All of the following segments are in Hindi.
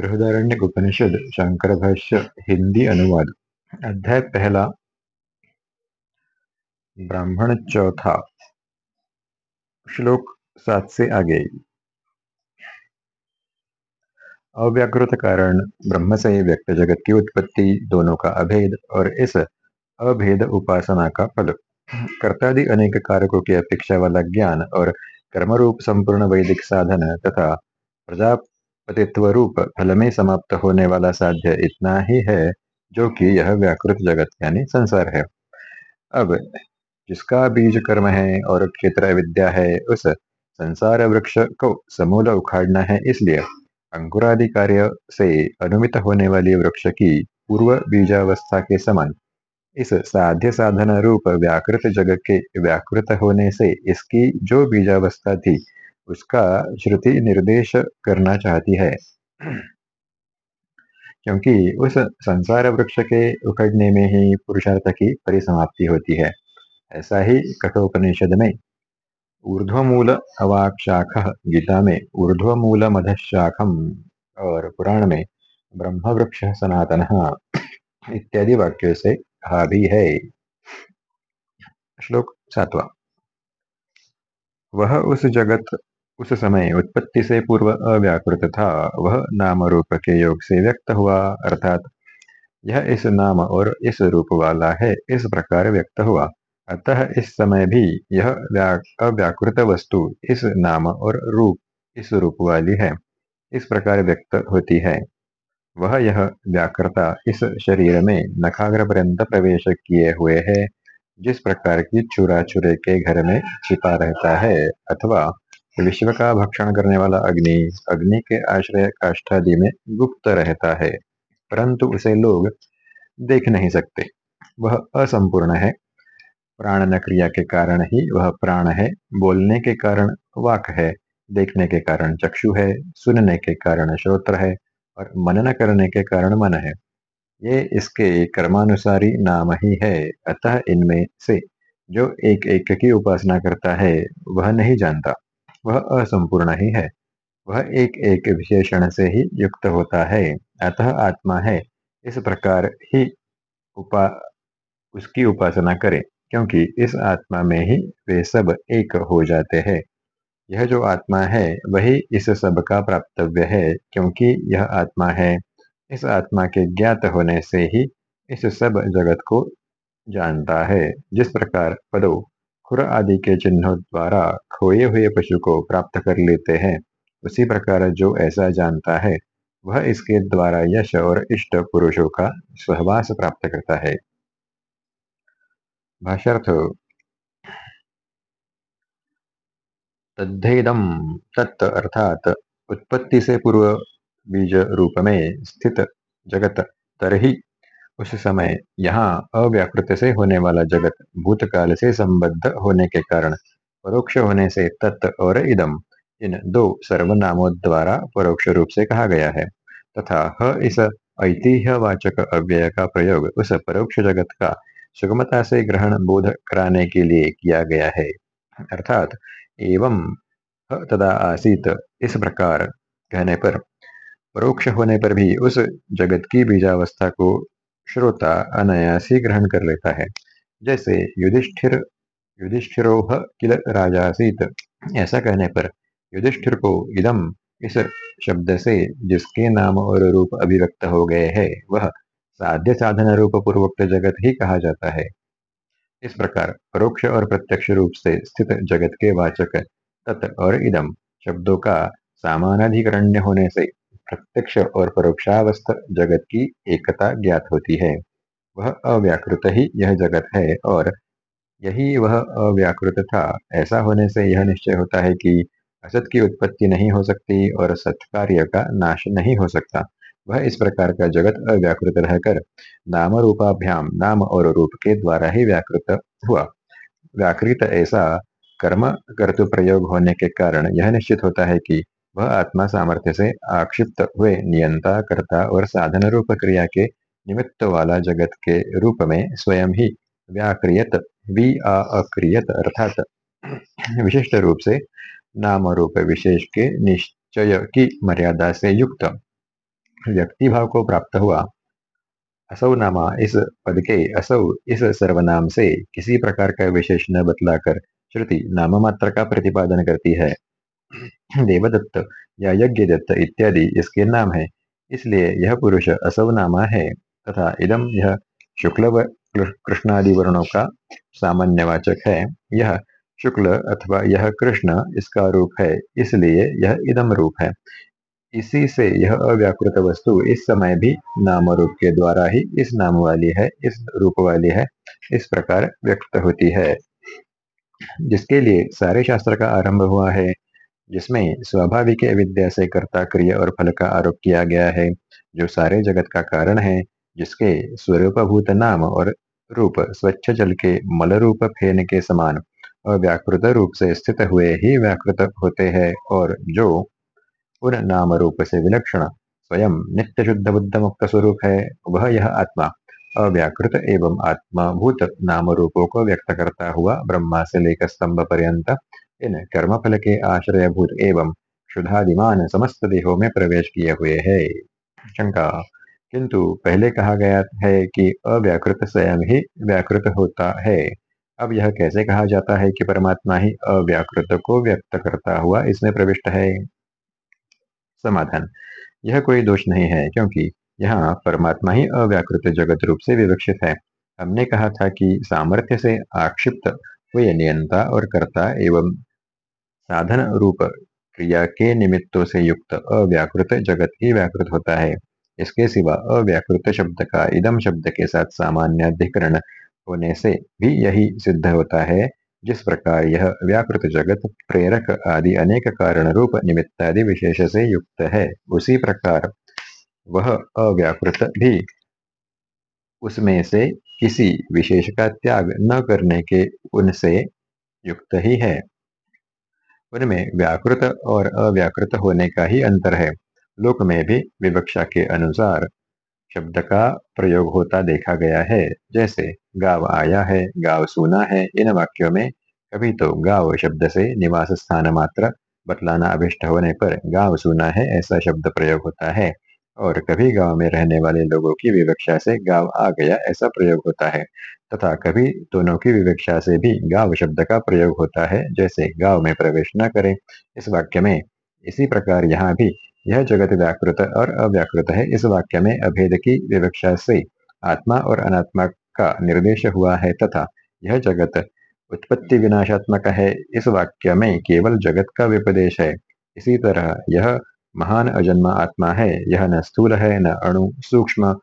बृहदारण्य उपनिषद शंकर भाष्य हिंदी अनुवाद। अध्याय पहला, ब्राह्मण चौथा, श्लोक सात से आगे। अव्याकृत कारण ब्रह्म से व्यक्त जगत की उत्पत्ति, दोनों का अभेद और इस अभेद उपासना का फल। कर्तादि अनेक कारकों की अपेक्षा वाला ज्ञान और कर्मरूप संपूर्ण वैदिक साधन तथा प्रजा पतित्व रूप फल में समाप्त होने वाला साध्य इतना ही है, जो कि यह व्याकृत जगत यानी संसार है। अब, जिसका बीज कर्म है और क्षेत्र विद्या है, उस संसार वृक्ष को समूल उखाड़ना है इसलिए अंकुरादि कार्य से अनुमित होने वाली वृक्ष की पूर्व बीजावस्था के समान, इस साध्य साधन रूप व्याकृत जगत के व्याकृत होने से इसकी जो बीजावस्था थी उसका श्रुति निर्देश करना चाहती है। क्योंकि उस संसार वृक्ष के उखड़ने में ही पुरुषार्थ की परिसमाप्ति होती है, ऐसा ही कठोपनिषद में। ऊर्ध्वमूल अवाक्षाख गीता में, ऊर्ध्वमूल मधशाखम और पुराण में ब्रह्म वृक्ष सनातन इत्यादि वाक्यों से कहा भी है। श्लोक सातवा। वह उस जगत उस समय उत्पत्ति से पूर्व अव्याकृत था वह नाम रूप के योग से व्यक्त हुआ, अर्थात यह इस नाम और इस रूप वाला है, इस प्रकार व्यक्त हुआ। अतः इस समय भी यह अव्याकृत वस्तु इस नाम और रूप, इस रूप वाली है, इस प्रकार व्यक्त होती है। वह यह व्याकृता इस शरीर में नखाग्र पर्यंत प्रवेश किए हुए है, जिस प्रकार की चुरा चुरे के घर में छिपा रहता है, अथवा विश्व का भक्षण करने वाला अग्नि अग्नि के आश्रय काष्ठादि में गुप्त रहता है, परंतु उसे लोग देख नहीं सकते। वह असंपूर्ण है। प्राण न क्रिया के कारण ही वह प्राण है। बोलने के कारण वाक है, देखने के कारण चक्षु है, सुनने के कारण श्रोत्र है, और मनन करने के कारण मन है। ये इसके कर्मानुसारी नाम ही है। अतः इनमें से जो एक एक की उपासना करता है, वह नहीं जानता। वह असंपूर्ण ही है। वह एक एक विशेषण से ही युक्त होता है। अतः आत्मा है। इस प्रकार ही उपा, उसकी उपासना करे, क्योंकि इस आत्मा में ही वे सब एक हो जाते हैं। यह जो आत्मा है, वही इस सब का प्राप्तव्य है, क्योंकि यह आत्मा है। इस आत्मा के ज्ञात होने से ही इस सब जगत को जानता है। जिस प्रकार पदो खुर आदि के चिन्हों द्वारा खोए हुए पशु को प्राप्त कर लेते हैं। उसी प्रकार जो ऐसा जानता है, वह इसके द्वारा यश और इष्ट पुरुषों का सहवास प्राप्त करता है। तद्धेदम तत् अर्थात उत्पत्ति से पूर्व बीज रूप में स्थित जगत तरही उस समय यहाँ अव्याकृत से होने वाला जगत भूतकाल से संबद्ध होने के कारण परोक्ष होने से तत् और इदम, इन दो सर्वनामों द्वारा परोक्ष रूप से कहा गया है। तथा ह इस ऐतिह्यवाचक अव्यय का प्रयोग उस परोक्ष जगत का सुगमता से ग्रहण बोध कराने के लिए किया गया है। अर्थात एवं तदा आसित इस प्रकार कहने पर, परोक्ष होने पर भी उस जगत की बीजावस्था को श्रोता अनायासी ग्रहण कर लेता है। जैसे युधिष्ठिर, युधिष्ठिरोह किल राजासीत। ऐसा कहने पर युधिष्ठिर को इदम इस शब्द से जिसके नाम और रूप अभिव्यक्त हो गए हैं, वह साध्य साधन रूप पूर्वोक्त जगत ही कहा जाता है। इस प्रकार परोक्ष और प्रत्यक्ष रूप से स्थित जगत के वाचक तत् और इदम शब्दों का सामानाधिकरण्य होने से प्रत्यक्ष और परोक्षावस्थ जगत की एकता ज्ञात होती है। वह अव्याकृत ही यह जगत है और यही वह अव्याकृत था। ऐसा होने से यह निश्चय होता है कि असत की उत्पत्ति नहीं हो सकती और सत्कार्य का नाश नहीं हो सकता। वह इस प्रकार का जगत अव्याकृत रहकर नाम रूपाभ्याम नाम और रूप के द्वारा ही व्याकृत हुआ। व्याकृत ऐसा कर्म कर्तु प्रयोग होने के कारण यह निश्चित होता है कि वह आत्मा सामर्थ्य से आक्षिप्त हुए नियंता करता और साधन रूप क्रिया के निमित्त वाला जगत के रूप में स्वयं ही व्याक्रियत वि अक्रियत अर्थात विशिष्ट रूप से नाम रूप विशेष के निश्चय की मर्यादा से युक्त व्यक्ति भाव को प्राप्त हुआ। असौ नामा इस पद के, असौ इस सर्वनाम से किसी प्रकार का विशेष न बतलाकर श्रुति नाम मात्र का प्रतिपादन करती है। देवदत्त, या यज्ञ इत्यादि इसके नाम है। इसलिए यह पुरुष असौ नामा है, तथा इदम यह शुक्ल कृष्णादि वर्णों का सामान्यवाचक है। यह शुक्ल अथवा यह कृष्ण इसका रूप है, इसलिए यह इदम रूप है। इसी से यह अव्याकृत वस्तु इस समय भी नाम रूप के द्वारा ही इस नाम वाली है, इस रूप वाली है, इस प्रकार व्यक्त होती है। जिसके लिए सारे शास्त्र का आरंभ हुआ है जिसमें स्वाभाविक विद्या से कर्ता क्रिया और फल का आरोप किया गया है, जो सारे जगत का कारण है, जिसके स्वरूपभूत नाम और रूप स्वच्छ जल के मल रूप फेन के समान अव्याकृत रूप से स्थित हुए ही व्याकृत होते हैं और जो उन नाम रूप से विलक्षण, स्वयं नित्य शुद्ध बुद्ध मुक्त स्वरूप है, वह यह आत्मा अव्याकृत एवं आत्माभूत नाम रूपों को व्यक्त करता हुआ ब्रह्मा से लेकर स्तंभ पर्यंत इन कर्मफल के आश्रयभूत एवं शुद्धादिमान समस्त देहों में प्रवेश किए हुए है। शंका, किंतु पहले कहा गया है कि अव्याकृत स्वयं ही व्याकृत होता है। अब यह कैसे कहा जाता है कि परमात्मा ही अव्याकृत को व्यक्त करता हुआ इसमें प्रविष्ट है? समाधान, यह कोई दोष नहीं है, क्योंकि यहाँ परमात्मा ही अव्याकृत जगत रूप से विवक्षित है। हमने कहा था कि सामर्थ्य से आक्षिप्त हुए नियंता और कर्ता एवं साधन रूप क्रिया के निमित्तों से युक्त अव्याकृत जगत ही व्याकृत होता है। इसके सिवा अव्याकृत शब्द का इदम शब्द के साथ सामान्य अधिकरण होने से भी यही सिद्ध होता है। जिस प्रकार यह व्याकृत जगत, प्रेरक आदि अनेक कारण रूप निमित्तादि विशेष से युक्त है, उसी प्रकार वह अव्याकृत भी उसमें से किसी विशेष का त्याग न करने के उनसे युक्त ही है। उनमें व्याकृत और अव्याकृत होने का ही अंतर है। लोक में भी विवक्षा के अनुसार शब्द का प्रयोग होता देखा गया है। जैसे, गाव आया है, गाव सुना है, इन वाक्यों में कभी तो गाव शब्द से निवास स्थान मात्र बतलाना अभिष्ट होने पर गाव सुना है ऐसा शब्द प्रयोग होता है। और कभी गाँव में रहने वाले लोगों की विवक्षा से गाँव आ गया ऐसा प्रयोग होता है। तथा कभी दोनों की विवक्षा से भी गाँव शब्द का प्रयोग होता है, जैसे गाँव में प्रवेश न करें। इस वाक्य में इसी प्रकार यहाँ भी यह जगत व्याकृत और अव्याकृत है। इस वाक्य में अभेद की विवक्षा से आत्मा और अनात्मा का निर्देश हुआ है तथा यह जगत उत्पत्ति विनाशात्मक है। इस वाक्य में केवल जगत का विपदेश है। इसी तरह यह महान अजन्मा आत्मा है, यह न स्थूल है, न अणु सूक्ष्म।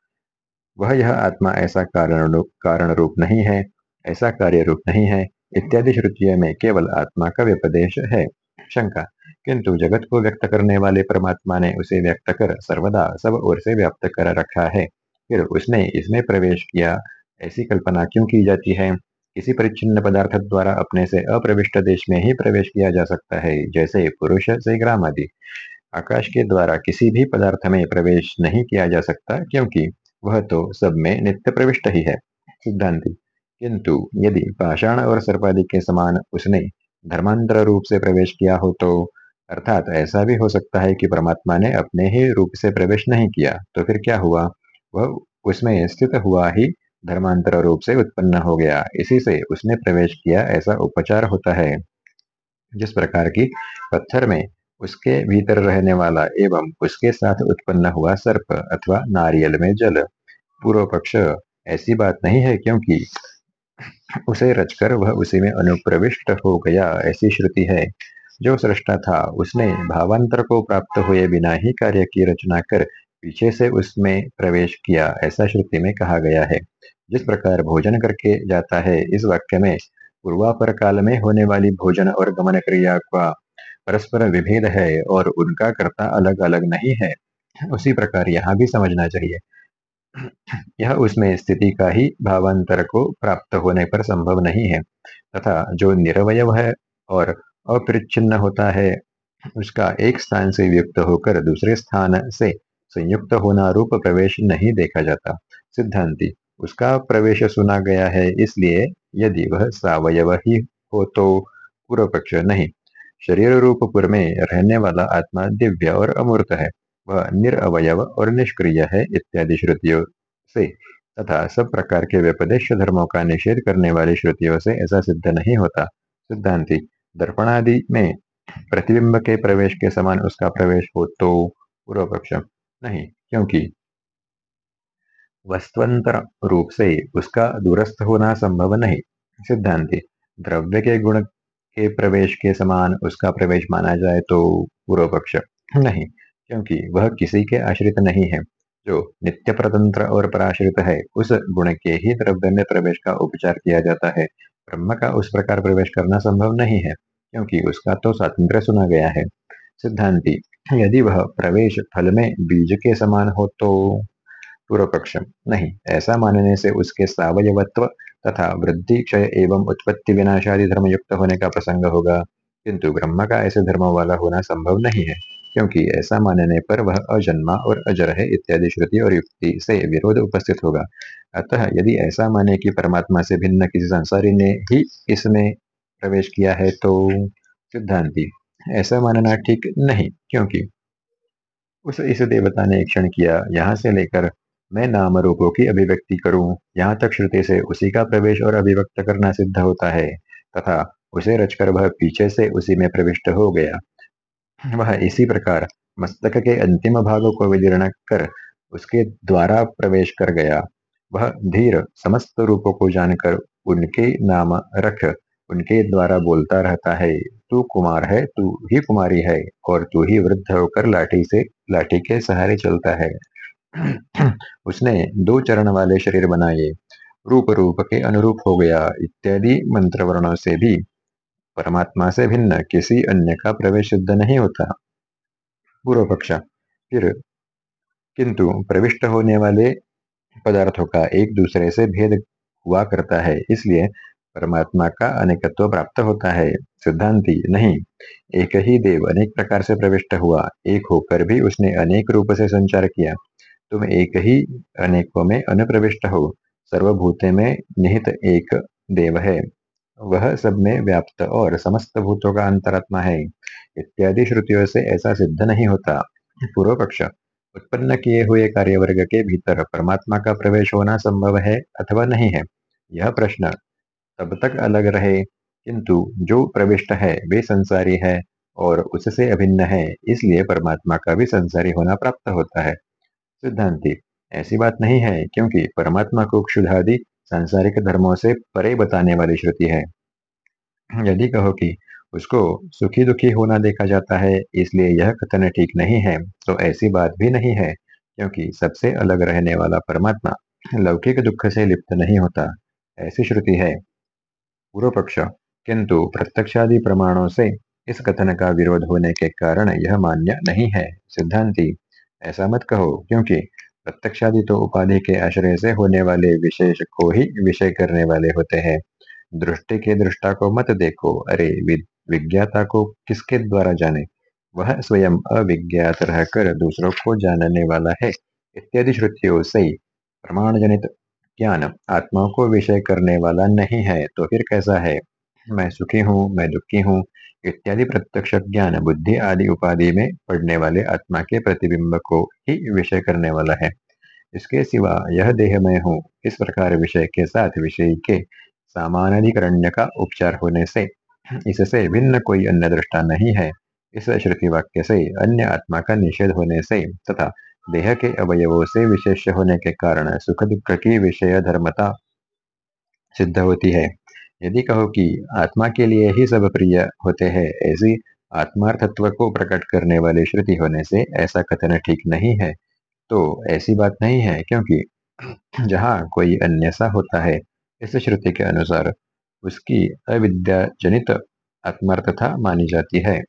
वह यह आत्मा ऐसा कारण कारण रूप नहीं है, ऐसा कार्य रूप नहीं है, इत्यादि श्रुतियों में केवल आत्मा का विपदेश है। शंका, किंतु जगत को व्यक्त करने वाले परमात्मा ने उसे व्यक्त कर सर्वदा सब ओर से व्याप्त कर रखा है। फिर उसने इसमें प्रवेश किया, ऐसी कल्पना क्यों की जाती है? किसी परिचिन्न पदार्थ द्वारा अपने से अप्रविष्ट देश में ही प्रवेश किया जा सकता है, जैसे पुरुष से ग्राम आदि आकाश के द्वारा किसी भी पदार्थ में प्रवेश नहीं किया जा सकता, क्योंकि वह तो सब में नित्य प्रविष्ट ही है। सिद्धांति, किंतु यदि पाषाण और सर्पादि के समान उसने धर्मांतर रूप से प्रवेश किया हो तो अर्थात ऐसा भी हो सकता है कि परमात्मा ने अपने ही रूप से प्रवेश नहीं किया तो फिर क्या हुआ? वह उसमें स्थित हुआ ही धर्मांतर रूप से उत्पन्न हो गया। इसी से उसने प्रवेश किया ऐसा उपचार होता है। जिस प्रकार की पत्थर में उसके भीतर रहने वाला एवं उसके साथ उत्पन्न हुआ सर्प अथवा नारियल में जल। पूर्व पक्ष ऐसी बात नहीं है क्योंकि उसे रचकर वह उसी में अनुप्रविष्ट हो गया, ऐसी श्रुति है। जो सृष्टा था, उसने भावांतर को प्राप्त हुए बिना ही कार्य की रचना कर पीछे से उसमें प्रवेश किया, ऐसा श्रुति में कहा गया है। जिस प्रकार भोजन करके जाता है, इस वाक्य में पूर्वापर काल में होने वाली भोजन और गमन क्रिया का परस्पर विभेद है और उनका कर्ता अलग अलग नहीं है। उसी प्रकार यहाँ भी समझना चाहिए। यह उसमें स्थिति का ही भावांतर को प्राप्त होने पर संभव नहीं है। तथा जो निरवय है और अपरिच्छिन्न होता है, उसका एक स्थान से युक्त होकर दूसरे स्थान से संयुक्त होना रूप प्रवेश नहीं देखा जाता। सिद्धांति, उसका प्रवेश सुना गया है इसलिए यदि वह सावयव ही हो तो पूर्व पक्ष नहीं। शरीर रूप पुर में रहने वाला आत्मा दिव्य और अमूर्त है। वह निरअवयव और निष्क्रिय है इत्यादि श्रुतियों से तथा सब प्रकार के व्यपदेश धर्मों का निषेध करने वाली श्रुतियों से ऐसा सिद्ध नहीं होता। सिद्धांति, दर्पणादि में प्रतिबिंब के प्रवेश के समान उसका प्रवेश हो तो पूर्व पक्ष नहीं, क्योंकि वस्तुअंतर रूप से उसका दूरस्थ होना संभव नहीं। सिद्धांति, द्रव्य के गुण के प्रवेश के समान उसका प्रवेश माना जाए तो पूर्व पक्ष नहीं, क्योंकि वह किसी के आश्रित नहीं है। जो नित्य प्रतंत्र और पराश्रित है, उस गुण के ही द्रव्य में प्रवेश का उपचार किया जाता है। ब्रह्म का उस प्रकार प्रवेश करना संभव नहीं है, क्योंकि उसका तो स्वातंत्र सुना गया है। सिद्धांति, यदि वह प्रवेश फल में बीज के समान हो तो पूर्व पक्ष नहीं, ऐसा मानने से उसके सावयवत्व तथा वृद्धि क्षय एवं उत्पत्ति विनाशादि धर्म युक्त होने का प्रसंग होगा। किंतु ब्रह्म का ऐसे धर्म वाला होना संभव नहीं है, क्योंकि ऐसा मानने पर वह अजन्मा और अजर है इत्यादि श्रुति और युक्ति से विरोध उपस्थित होगा। अतः यदि ऐसा माने कि परमात्मा से भिन्न किसी संसारी ने ही इसमें प्रवेश किया है तो सिद्धांति, ऐसा मानना ठीक नहीं, क्योंकि उस इस देवता ने क्षण किया, यहाँ से लेकर मैं नाम रूपों की अभिव्यक्ति करूँ, यहाँ तक श्रुति से उसी का प्रवेश और अभिव्यक्त करना सिद्ध होता है, तथा उसे रचकर वह पीछे से उसी में प्रविष्ट हो गया। वह इसी प्रकार मस्तक के अंतिम भाग को विदीर्ण कर उसके द्वारा प्रवेश कर गया। वह धीर समस्त रूपों को जानकर उनके नाम रख, उनके द्वारा बोलता रहता है, तू कुमार है, तू ही कुमारी है, और तू ही वृद्ध होकर लाठी से, लाठी के सहारे चलता है। उसने दो चरण वाले शरीर बनाए रूप रूप के अनुरूप हो गया, इत्यादि मंत्र वर्णों से भी। परमात्मा से भिन्न किसी अन्य का प्रवेश सिद्ध नहीं होता। पूर्व पक्ष, फिर, किंतु प्रविष्ट होने वाले पदार्थों का एक दूसरे से भेद हुआ करता है, इसलिए परमात्मा का अनेकत्व प्राप्त होता है, सिद्धांति नहीं। एक ही देव अनेक प्रकार से प्रविष्ट हुआ, एक होकर भी उसने अनेक रूप से संचार किया। तुम एक ही अनेकों में अनुप्रविष्ट हो। सर्वभूते में निहित एक देव है। वह सब में व्याप्त और समस्त भूतों का अंतरात्मा है। इत्यादि श्रुतियों से ऐसा सिद्ध नहीं होता। पूर्व पक्ष उत्पन्न किए हुए कार्य वर्ग के भीतर परमात्मा का प्रवेश होना संभव है अथवा नहीं है? यह प्रश्न तब तक अलग रहे, किंतु जो प्रविष्ट है, वे संसारी है और उससे अभिन्न है, इसलिए परमात्मा का भी संसारी होना प्राप्त होता है। सिद्धांति। ऐसी बात नहीं है, क्योंकि परमात्मा को क्षुधादि सांसारिक धर्मों से परे बताने वाली श्रुति है। यदि कहो कि उसको सुखी दुखी होना देखा जाता है, इसलिए यह कथन ठीक नहीं है तो ऐसी बात भी नहीं है, क्योंकि सबसे अलग रहने वाला परमात्मा लौकिक दुख से लिप्त नहीं होता। ऐसी श्रुति है। पूर्व पक्ष, किंतु प्रत्यक्षादि प्रमाणों से इस कथन का विरोध होने के कारण यह मान्य नहीं है। सिद्धांति ऐसा मत कहो, क्योंकि प्रत्यक्षादि तो उपाधि के आश्रय से होने वाले विशेष को ही विषय करने वाले होते हैं। दृष्टि के दृष्टा को मत देखो। अरे विज्ञाता को किसके द्वारा जाने? वह स्वयं अविज्ञात रहकर दूसरों को जानने वाला है। इत्यादि श्रुतियों से प्रमाण जनित ज्ञान आत्माओं को विषय करने वाला नहीं है तो फिर कैसा है? मैं सुखी हूँ, मैं दुखी हूँ इत्यादि प्रत्यक्ष ज्ञान, बुद्धि आदि उपाधि में पड़ने वाले आत्मा के प्रतिबिंब को ही विषय करने वाला है। इसके सिवा यह देह में हूँ। इस प्रकार विषय के साथ विषय के सामानाधिकरण्य का उपचार होने से इससे भिन्न कोई अन्य दृष्टा नहीं है। इस श्रुति वाक्य से अन्य आत्मा का निषेध होने से तथा देह के अवयवों से विशेष होने के कारण सुख दुख की विषय धर्मता सिद्ध होती है। यदि कहो कि आत्मा के लिए ही सब प्रिय होते हैं, ऐसी आत्मार्थत्व को प्रकट करने वाली श्रुति होने से ऐसा कथन ठीक नहीं है। तो ऐसी बात नहीं है, क्योंकि जहाँ कोई अन्यसा होता है, इस श्रुति के अनुसार उसकी अविद्या जनित आत्मार्थता मानी जाती है।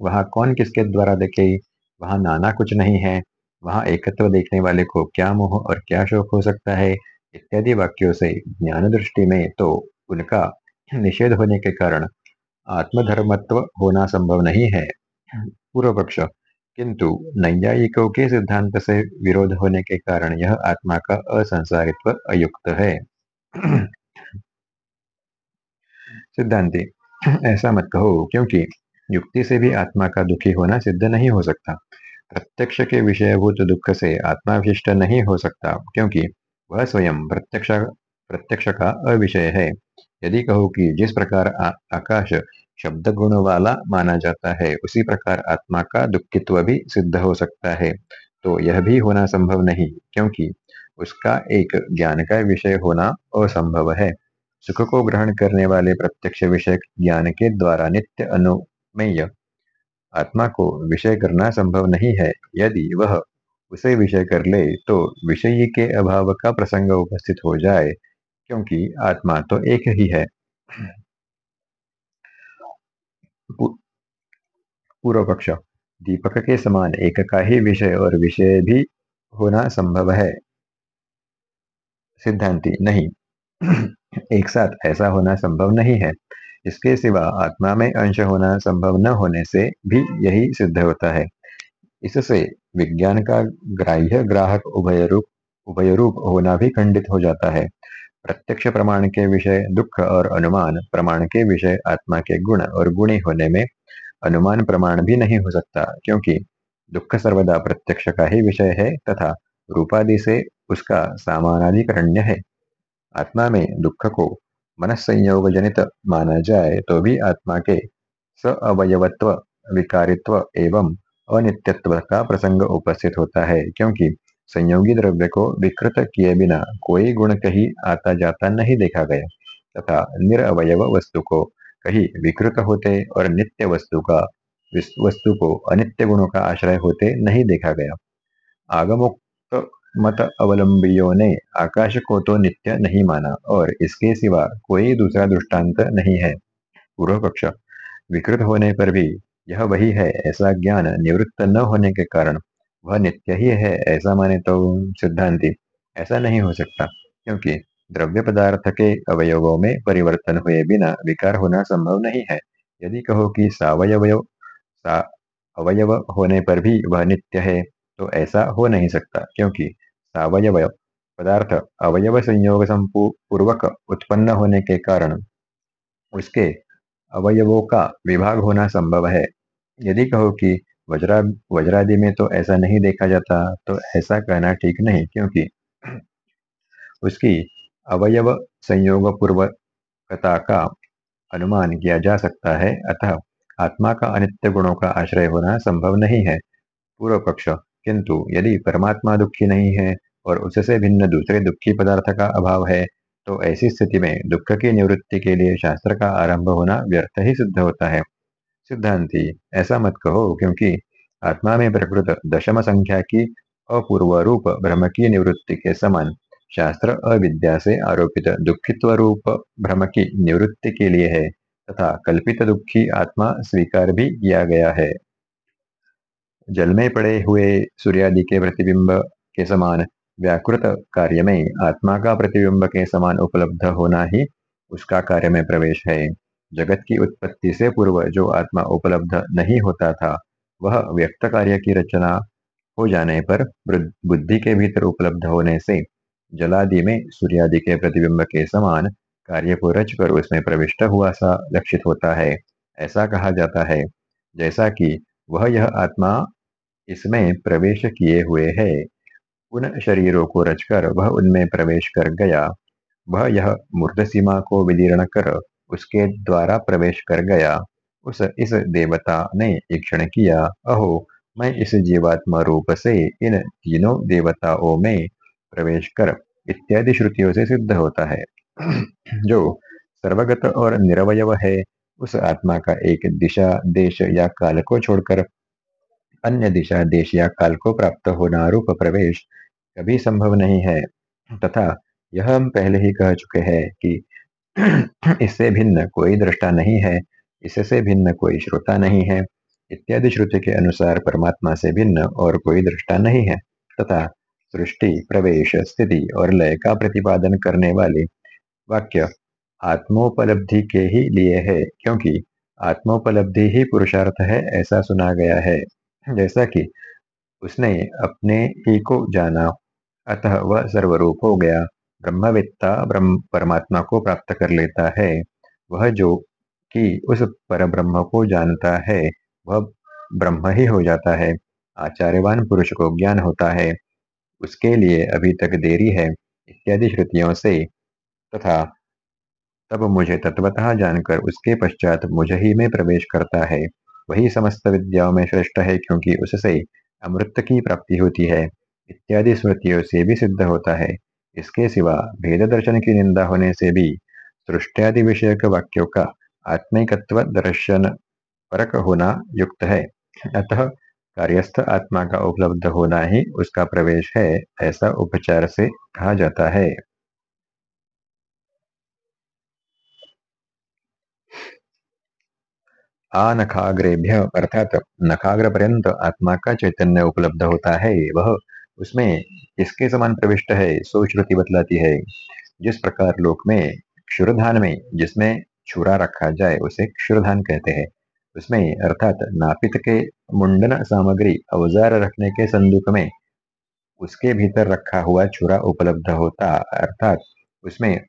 वहाँ कौन किसके द्वारा देखे? वहाँ नाना कुछ नहीं है। वहाँ एकत्व देखने वाले को क्या मोह और क्या शोक हो सकता है? इत्यादि वाक्यों से ज्ञान दृष्टि में तो उनका निषेध होने के कारण आत्मधर्मत्व होना संभव नहीं है। पूर्व पक्ष किंतु नैयायिकों के सिद्धांत से विरोध होने के कारण यह आत्मा का असंसारित्व अयुक्त है। सिद्धांति, ऐसा मत कहो, क्योंकि युक्ति से भी आत्मा का दुखी होना सिद्ध नहीं हो सकता। प्रत्यक्ष के विषयभूत दुख से आत्मा विशिष्ट नहीं हो सकता, क्योंकि वह स्वयं प्रत्यक्ष प्रत्यक्ष का अविषय। है यदि कहो कि जिस प्रकार आकाश शब्द गुण वाला माना जाता है, उसी प्रकार आत्मा का दुखित्व भी सिद्ध हो सकता है। तो यह भी होना संभव नहीं, क्योंकि उसका एक ज्ञान का विषय होना असंभव है। सुख को ग्रहण करने वाले प्रत्यक्ष विषय ज्ञान के द्वारा नित्य अनुमेय। आत्मा को विषय करना संभव नहीं है, यदि वह उसे विषय कर ले तो विषयी के अभाव का प्रसंग उपस्थित हो जाए। क्योंकि आत्मा तो एक ही है। पूर्व पक्ष, दीपक के समान एक का ही विषय और विषय भी होना संभव है। सिद्धांति, नहीं। एक साथ ऐसा होना संभव नहीं है। इसके सिवा आत्मा में अंश होना संभव न होने से भी यही सिद्ध होता है। इससे विज्ञान का ग्राह्य ग्राहक उभय रूप उभय रूप होना भी खंडित हो जाता है। प्रत्यक्ष प्रमाण के विषय दुख और अनुमान प्रमाण के विषय आत्मा के गुण और गुणी होने में अनुमान प्रमाण भी नहीं हो सकता, क्योंकि दुख सर्वदा प्रत्यक्ष का ही विषय है तथा रूपादि से उसका सामानाधिकरण्य है। आत्मा में दुख को मन संयोग जनित माना जाए तो भी आत्मा के स अवयवत्व, विकारित्व एवं अनित्यत्व का प्रसंग उपस्थित होता है, क्योंकि संयोगी द्रव्य को विकृत किए बिना कोई गुण कहीं आता जाता नहीं देखा गया। तथा निरअवय वस्तु को कहीं विकृत होते और नित्य वस्तु का वस्तु को अनित्य गुणों का आश्रय होते नहीं देखा गया। आगमुक्त मत अवलंबियों ने आकाश को तो नित्य नहीं माना और इसके सिवा कोई दूसरा दृष्टांत नहीं है। पूर्व पक्ष, विकृत होने पर भी यह वही है ऐसा ज्ञान निवृत्त न होने के कारण वह नित्य ही है, ऐसा माने तो सिद्धांति। ऐसा नहीं हो सकता, क्योंकि द्रव्य पदार्थ के अवयवों में परिवर्तन हुए बिना विकार होना संभव नहीं है। यदि कहो कि सावयव सा, अवयव होने पर भी वह नित्य है तो ऐसा हो नहीं सकता, क्योंकि सावयव पदार्थ अवयव संयोग पूर्वक उत्पन्न होने के कारण उसके अवयवों का विभाग होना संभव है। यदि कहो कि वज्रा, वज्रादि में तो ऐसा नहीं देखा जाता तो ऐसा कहना ठीक नहीं, क्योंकि उसकी अवयव संयोग पूर्वकता का अनुमान किया जा सकता है, अतः आत्मा का अनित्य गुणों का आश्रय होना संभव नहीं है। पूर्व पक्ष, किंतु यदि परमात्मा दुखी नहीं है और उससे भिन्न दूसरे दुखी पदार्थ का अभाव है तो ऐसी स्थिति में दुख की निवृत्ति के लिए शास्त्र का आरंभ होना व्यर्थ ही सिद्ध होता है। सिद्धांति, ऐसा मत कहो, क्योंकि आत्मा में प्रकृत दशम संख्या की अपूर्व रूप भ्रम की निवृत्ति के समान शास्त्र अविद्या से आरोपित दुखित्व रूप भ्रम की निवृत्ति के लिए है, तथा कल्पित दुखी आत्मा स्वीकार भी किया गया है। जल में पड़े हुए सूर्यादि के प्रतिबिंब के समान व्याकृत कार्य में आत्मा का प्रतिबिंब के समान उपलब्ध होना ही उसका कार्य में प्रवेश है। जगत की उत्पत्ति से पूर्व जो आत्मा उपलब्ध नहीं होता था, वह व्यक्त कार्य की रचना हो जाने पर बुद्धि के भीतर उपलब्ध होने से जलादि में सूर्यादि के प्रतिबिंब के समान कार्य को रचकर उसमें प्रविष्ट हुआ सा लक्षित होता है। ऐसा कहा जाता है, जैसा कि वह यह आत्मा इसमें प्रवेश किए हुए है। उन शरीरों को रचकर वह उनमें प्रवेश कर गया। वह यह मूर्त सीमा को विदीर्ण कर उसके द्वारा प्रवेश कर गया। उस, इस देवता ने ईक्षण किया, अहो, मैं इस जीवात्मा रूप से इन तीनों देवताओं में प्रवेश कर इत्यादि श्रुतियों से सिद्ध होता है। जो सर्वगत और निरवय है, उस आत्मा का एक दिशा देश या काल को छोड़कर अन्य दिशा देश या काल को प्राप्त होना रूप प्रवेश कभी संभव नहीं है। तथा यह हम पहले ही कह चुके हैं कि इससे भिन्न कोई दृष्टा नहीं है, इससे भिन्न कोई श्रोता नहीं है। इत्यादि श्रुति के अनुसार परमात्मा से भिन्न और कोई दृष्टा नहीं है, तथा सृष्टि, प्रवेश, स्थिति और लय का प्रतिपादन करने वाले वाक्य आत्मोपलब्धि के ही लिए है, क्योंकि आत्मोपलब्धि ही पुरुषार्थ है, ऐसा सुना गया है। जैसा कि उसने अपने ही को जाना, अतः वह सर्वरूप हो गया। ब्रह्मविद्ता ब्रह्म परमात्मा को प्राप्त कर लेता है। वह जो कि उस पर ब्रह्म को जानता है, वह ब्रह्म ही हो जाता है। आचार्यवान पुरुष को ज्ञान होता है। उसके लिए अभी तक देरी है इत्यादि श्रुतियों से। तथा तब मुझे तत्वतः जानकर उसके पश्चात मुझे ही में प्रवेश करता है। वही समस्त विद्याओं में श्रेष्ठ है क्योंकि उससे अमृत की प्राप्ति होती है। इत्यादि स्मृतियों से भी सिद्ध होता है। इसके सिवा भेद दर्शन की निंदा होने से भी सृष्टियादि विषयक वाक्यों का आत्मिकत्व दर्शन परक होना युक्त है। अतः कार्यस्थ आत्मा का उपलब्ध होना ही उसका प्रवेश है, ऐसा उपचार से कहा जाता है। आनखाग्रेभ्य अर्थात नखाग्र पर्यंत आत्मा का चैतन्य उपलब्ध होता है, वह उसमें किसके समान प्रविष्ट है, सो श्रुति बतलाती है। जिस प्रकार लोक में क्षुरधान में, जिसमें छुरा रखा जाए, उसे क्षुरधान कहते हैं। उसमें अर्थात नापित के मुंडन सामग्री, औज़ार रखने के संदूक में उसके भीतर रखा हुआ छुरा उपलब्ध होता, अर्थात उसमें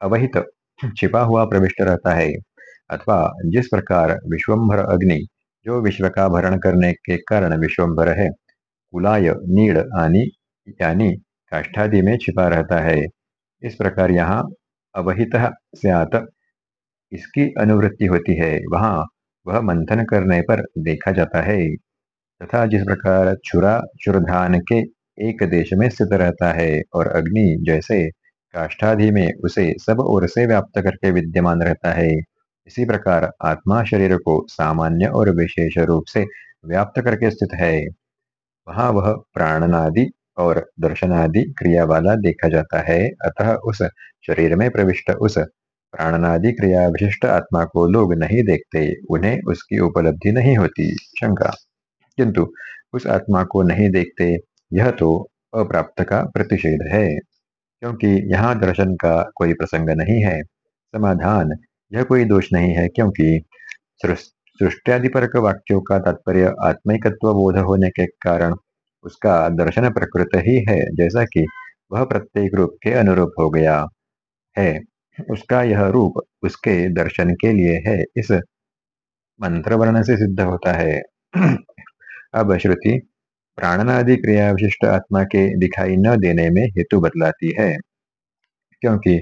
अवहित छिपा हुआ प्रविष्ट रहता है। अथवा जिस प्रकार विश्वम्भर अग्नि, जो विश्व का भरण करने के कारण विश्वम्भर है कुलाय नीड़ आनी यानी काष्ठादि में छिपा रहता है। इस प्रकार यहाँ अवहित स्यात इसकी अनुवृत्ति होती है। वहाँ वह मंथन करने पर देखा जाता है। तथा जिस प्रकार छुरा चुरधान के एक देश में स्थित रहता है और अग्नि जैसे काष्ठाधि में उसे सब ओर से व्याप्त करके विद्यमान रहता है, इसी प्रकार आत्मा शरीर को सामान्य और विशेष रूप से व्याप्त करके स्थित है। वहाँ वह प्राणनादि और दर्शनादि क्रिया वाला देखा जाता है। अतः उस शरीर में प्रविष्ट उस प्राणनादि क्रिया विशिष्ट आत्मा को लोग नहीं देखते, उन्हें उसकी उपलब्धि नहीं होती। शंका। किंतु उस आत्मा को नहीं देखते, यह तो अप्राप्त का प्रतिषेध है। क्योंकि यहाँ दर्शन का कोई प्रसंग नहीं है। समाधान, यह कोई दोष नहीं है, क्योंकि सृष्टियादिपरक वाक्यों का तात्पर्य आत्मिकत्व बोध होने के कारण उसका दर्शन प्रकृत ही है जैसा कि वह प्रत्येक रूप के अनुरूप हो गया है उसका यह रूप उसके दर्शन के लिए है इस मंत्र वर्ण से सिद्ध होता है अब श्रुति प्राणनादि क्रिया विशिष्ट आत्मा के दिखाई न देने में हेतु बतलाती है क्योंकि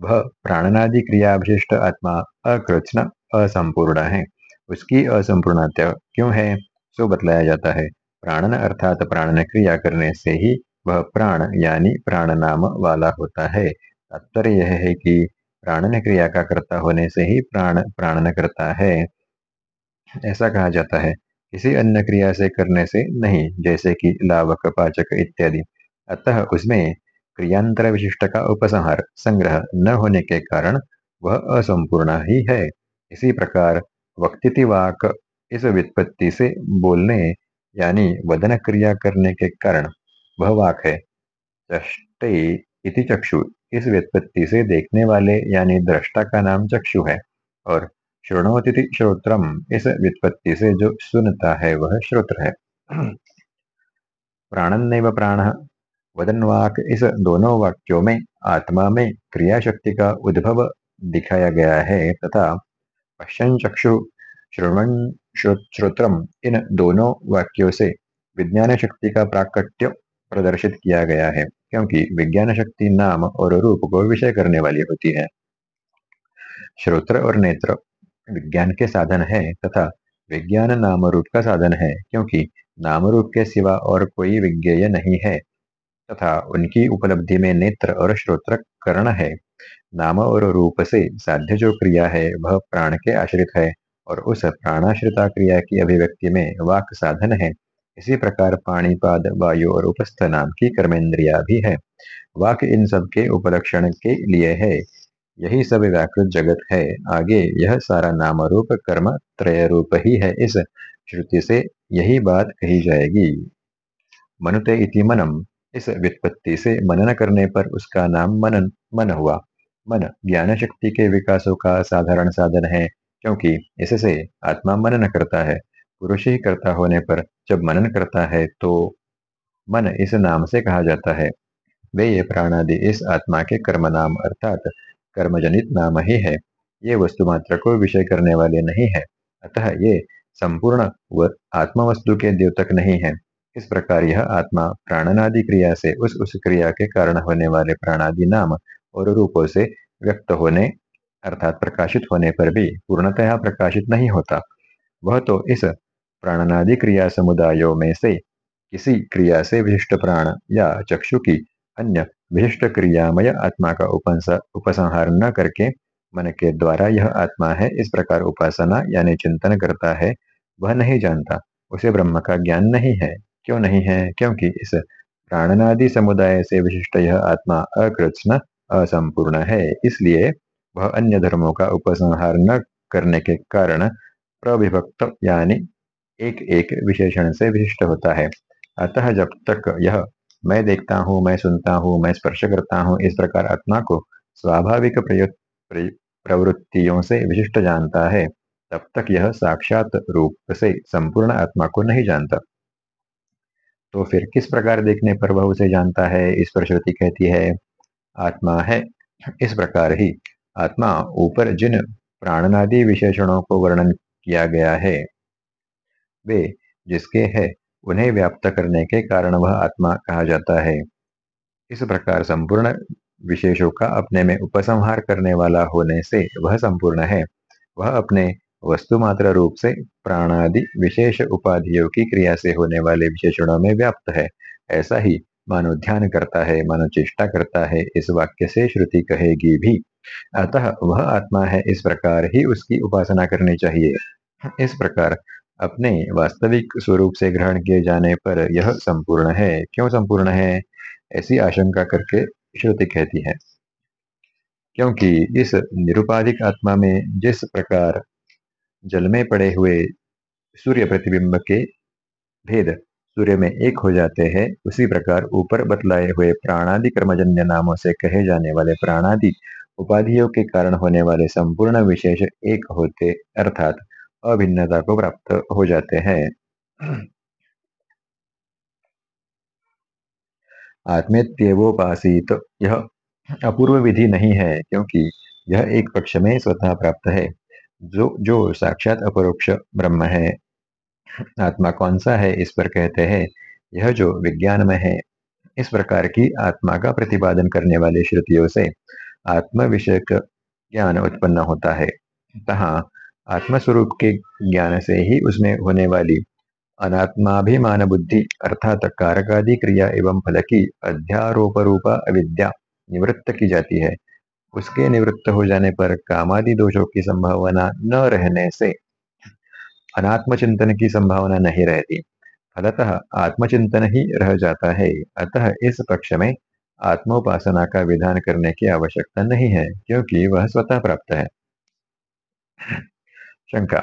वह प्राणनादि क्रिया विशिष्ट आत्मा अकृत्न असंपूर्ण है उसकी असंपूर्णता क्यों है? सो बतलाया जाता है। प्राणन अर्थात प्राणन क्रिया करने से ही वह प्राण यानी प्राण नाम वाला होता है। तात्पर्य यह है कि प्राणन क्रिया का कर्ता होने से ही प्राण प्राणन करता है। ऐसा कहा जाता है। किसी अन्य क्रिया से करने से नहीं, जैसे कि लावक, पाचक इत्यादि। अतः उसमें क्रियांतर विशिष्ट का उपसंहार संग्रह न होने के कारण वह असंपूर्ण ही है। इसी प्रकार वक्तिति वाक इस वित्पत्ति से बोलने, यानी वदन क्रिया करने के कारण, वह वाक है चष्टे इति चक्षु। इस व्युत्पत्ति से देखने वाले, यानी दृष्टा का नाम चक्षु है, और श्रोणोति श्रोत्रम इस व्युत्पत्ति से जो सुनता है, वह श्रोत्र है। प्राणन नैव प्राण वदनवाक इस दोनों वाक्यों में, आत्मा में क्रिया शक्ति का उद्भव दिखाया गया है, तथा पश्चन चक्षु श्रवण श्रोत्रम। इन दोनों वाक्यों से विज्ञान शक्ति का प्राकट्य प्रदर्शित किया गया है, क्योंकि विज्ञान शक्ति नाम और रूप को विषय करने वाली होती है। श्रोत्र और नेत्र विज्ञान के साधन है तथा विज्ञान नाम रूप का साधन है, क्योंकि नाम रूप के सिवा और कोई विज्ञेय नहीं है, तथा उनकी उपलब्धि में नेत्र और श्रोत्र करण है। नाम और रूप से साध्य जो क्रिया है, वह प्राण के आश्रित है और उस प्राणाश्रिता क्रिया की अभिव्यक्ति में वाक साधन है। इसी प्रकार पाणीपाद, वायु और उपस्थ नाम की कर्मेंद्रिया भी है। वाक इन सब के उपलक्षण के लिए है। यही सब व्याकृत जगत है। आगे यह सारा नाम रूप कर्म त्रय रूप ही है। इस श्रुति से यही बात कही जाएगी। मनुते इति मनम। इस व्युत्पत्ति से मनन करने पर उसका नाम मनन, मन हुआ। मन ज्ञान शक्ति के विकासों का साधारण साधन है, क्योंकि इससे आत्मा मनन करता है। पुरुष ही करता होने पर जब मनन करता है तो मन इस नाम से कहा जाता है। वे ये प्राणादि इस आत्मा के कर्म नाम अर्थात कर्मजनित नाम ही है। ये वस्तु मात्र को विषय करने वाले नहीं है। अतः ये संपूर्ण व आत्मवस्तु के द्योतक नहीं है। इस प्रकार यह आत्मा प्राणनादि क्रिया से उस उस क्रिया के कारण होने वाले प्राणादि नाम और रूपों से व्यक्त होने अर्थात प्रकाशित होने पर भी पूर्णतया प्रकाशित नहीं होता। वह तो इस प्राणनादि क्रिया समुदायों में से किसी क्रिया से विशिष्ट प्राण या चक्षु की अन्य विशिष्ट क्रियामय आत्मा का उपसंहार न करके मन के द्वारा यह आत्मा है, इस प्रकार उपासना यानी चिंतन करता है, वह नहीं जानता। उसे ब्रह्म का ज्ञान नहीं है। क्यों नहीं है? क्योंकि इस प्राणनादि समुदाय से विशिष्ट यह आत्मा अकृत्न असंपूर्ण है। इसलिए वह अन्य धर्मों का उपसंहार न करने के कारण प्रविभक्त, यानी एक एक विशेषण से विशिष्ट होता है। अतः जब तक यह मैं देखता हूँ, मैं सुनता हूँ, मैं स्पर्श करता हूँ, इस प्रकार आत्मा को स्वाभाविक प्रवृत्तियों से विशिष्ट जानता है, तब तक यह साक्षात रूप से संपूर्ण आत्मा को नहीं जानता। तो फिर किस प्रकार देखने पर वह उसे जानता है? इस पर श्रुति कहती है, आत्मा है। इस प्रकार ही आत्मा ऊपर जिन प्राणनादि विशेषणों को वर्णन किया गया है, वे जिसके है, उन्हें व्याप्त करने के कारण वह आत्मा कहा जाता है। इस प्रकार संपूर्ण विशेषों का अपने में उपसंहार करने वाला होने से वह संपूर्ण है। वह अपने वस्तुमात्र रूप से प्राणादि विशेष उपाधियों की क्रिया से होने वाले विशेषणों में व्याप्त है। ऐसा ही मानो ध्यान करता है, मानो चेष्टा करता है, इस वाक्य से श्रुति कहेगी भी। अतः वह आत्मा है, इस प्रकार ही उसकी उपासना करनी चाहिए। इस प्रकार अपने वास्तविक स्वरूप से ग्रहण किए जाने पर यह संपूर्ण है। क्यों संपूर्ण है? ऐसी आशंका करके श्रुति कहती है। क्योंकि इस निरुपाधिक आत्मा में जिस प्रकार जल में पड़े हुए सूर्य प्रतिबिंब के भेद सूर्य में एक हो जाते हैं। उसी प्रकार ऊपर बतलाए हुए प्राणादि कर्मजन्य नामों से कहे जाने वाले प्राणादि उपाधियों के कारण होने वाले संपूर्ण विशेष एक होते अर्थात अभिन्नता को प्राप्त हो जाते हैं। आत्मेत्यवोपासित। यह अपूर्व विधि नहीं है, क्योंकि यह एक पक्ष में स्वतः प्राप्त है। जो जो साक्षात अपरोक्ष ब्रह्म है। आत्मा कौन सा है, इस पर कहते हैं, यह जो विज्ञान में है। इस प्रकार की आत्मा का प्रतिपादन करने वाली श्रुतियों से आत्म विषय ज्ञान उत्पन्न होता है। तहा आत्मस्वरूप के ज्ञान से ही उसमें होने वाली अनात्माभिमान बुद्धि अर्थात कारकादि क्रिया एवं फल की अध्यारोप रूपा अविद्या निवृत्त की जाती है। उसके निवृत्त हो जाने पर कामादि दोषों की संभावना न रहने से अनात्मचिंतन की संभावना नहीं रहती। फलतः आत्मचिंतन ही रह जाता है। अतः इस पक्ष में आत्मोपासना का विधान करने की आवश्यकता नहीं है, क्योंकि वह स्वतः प्राप्त है। शंका।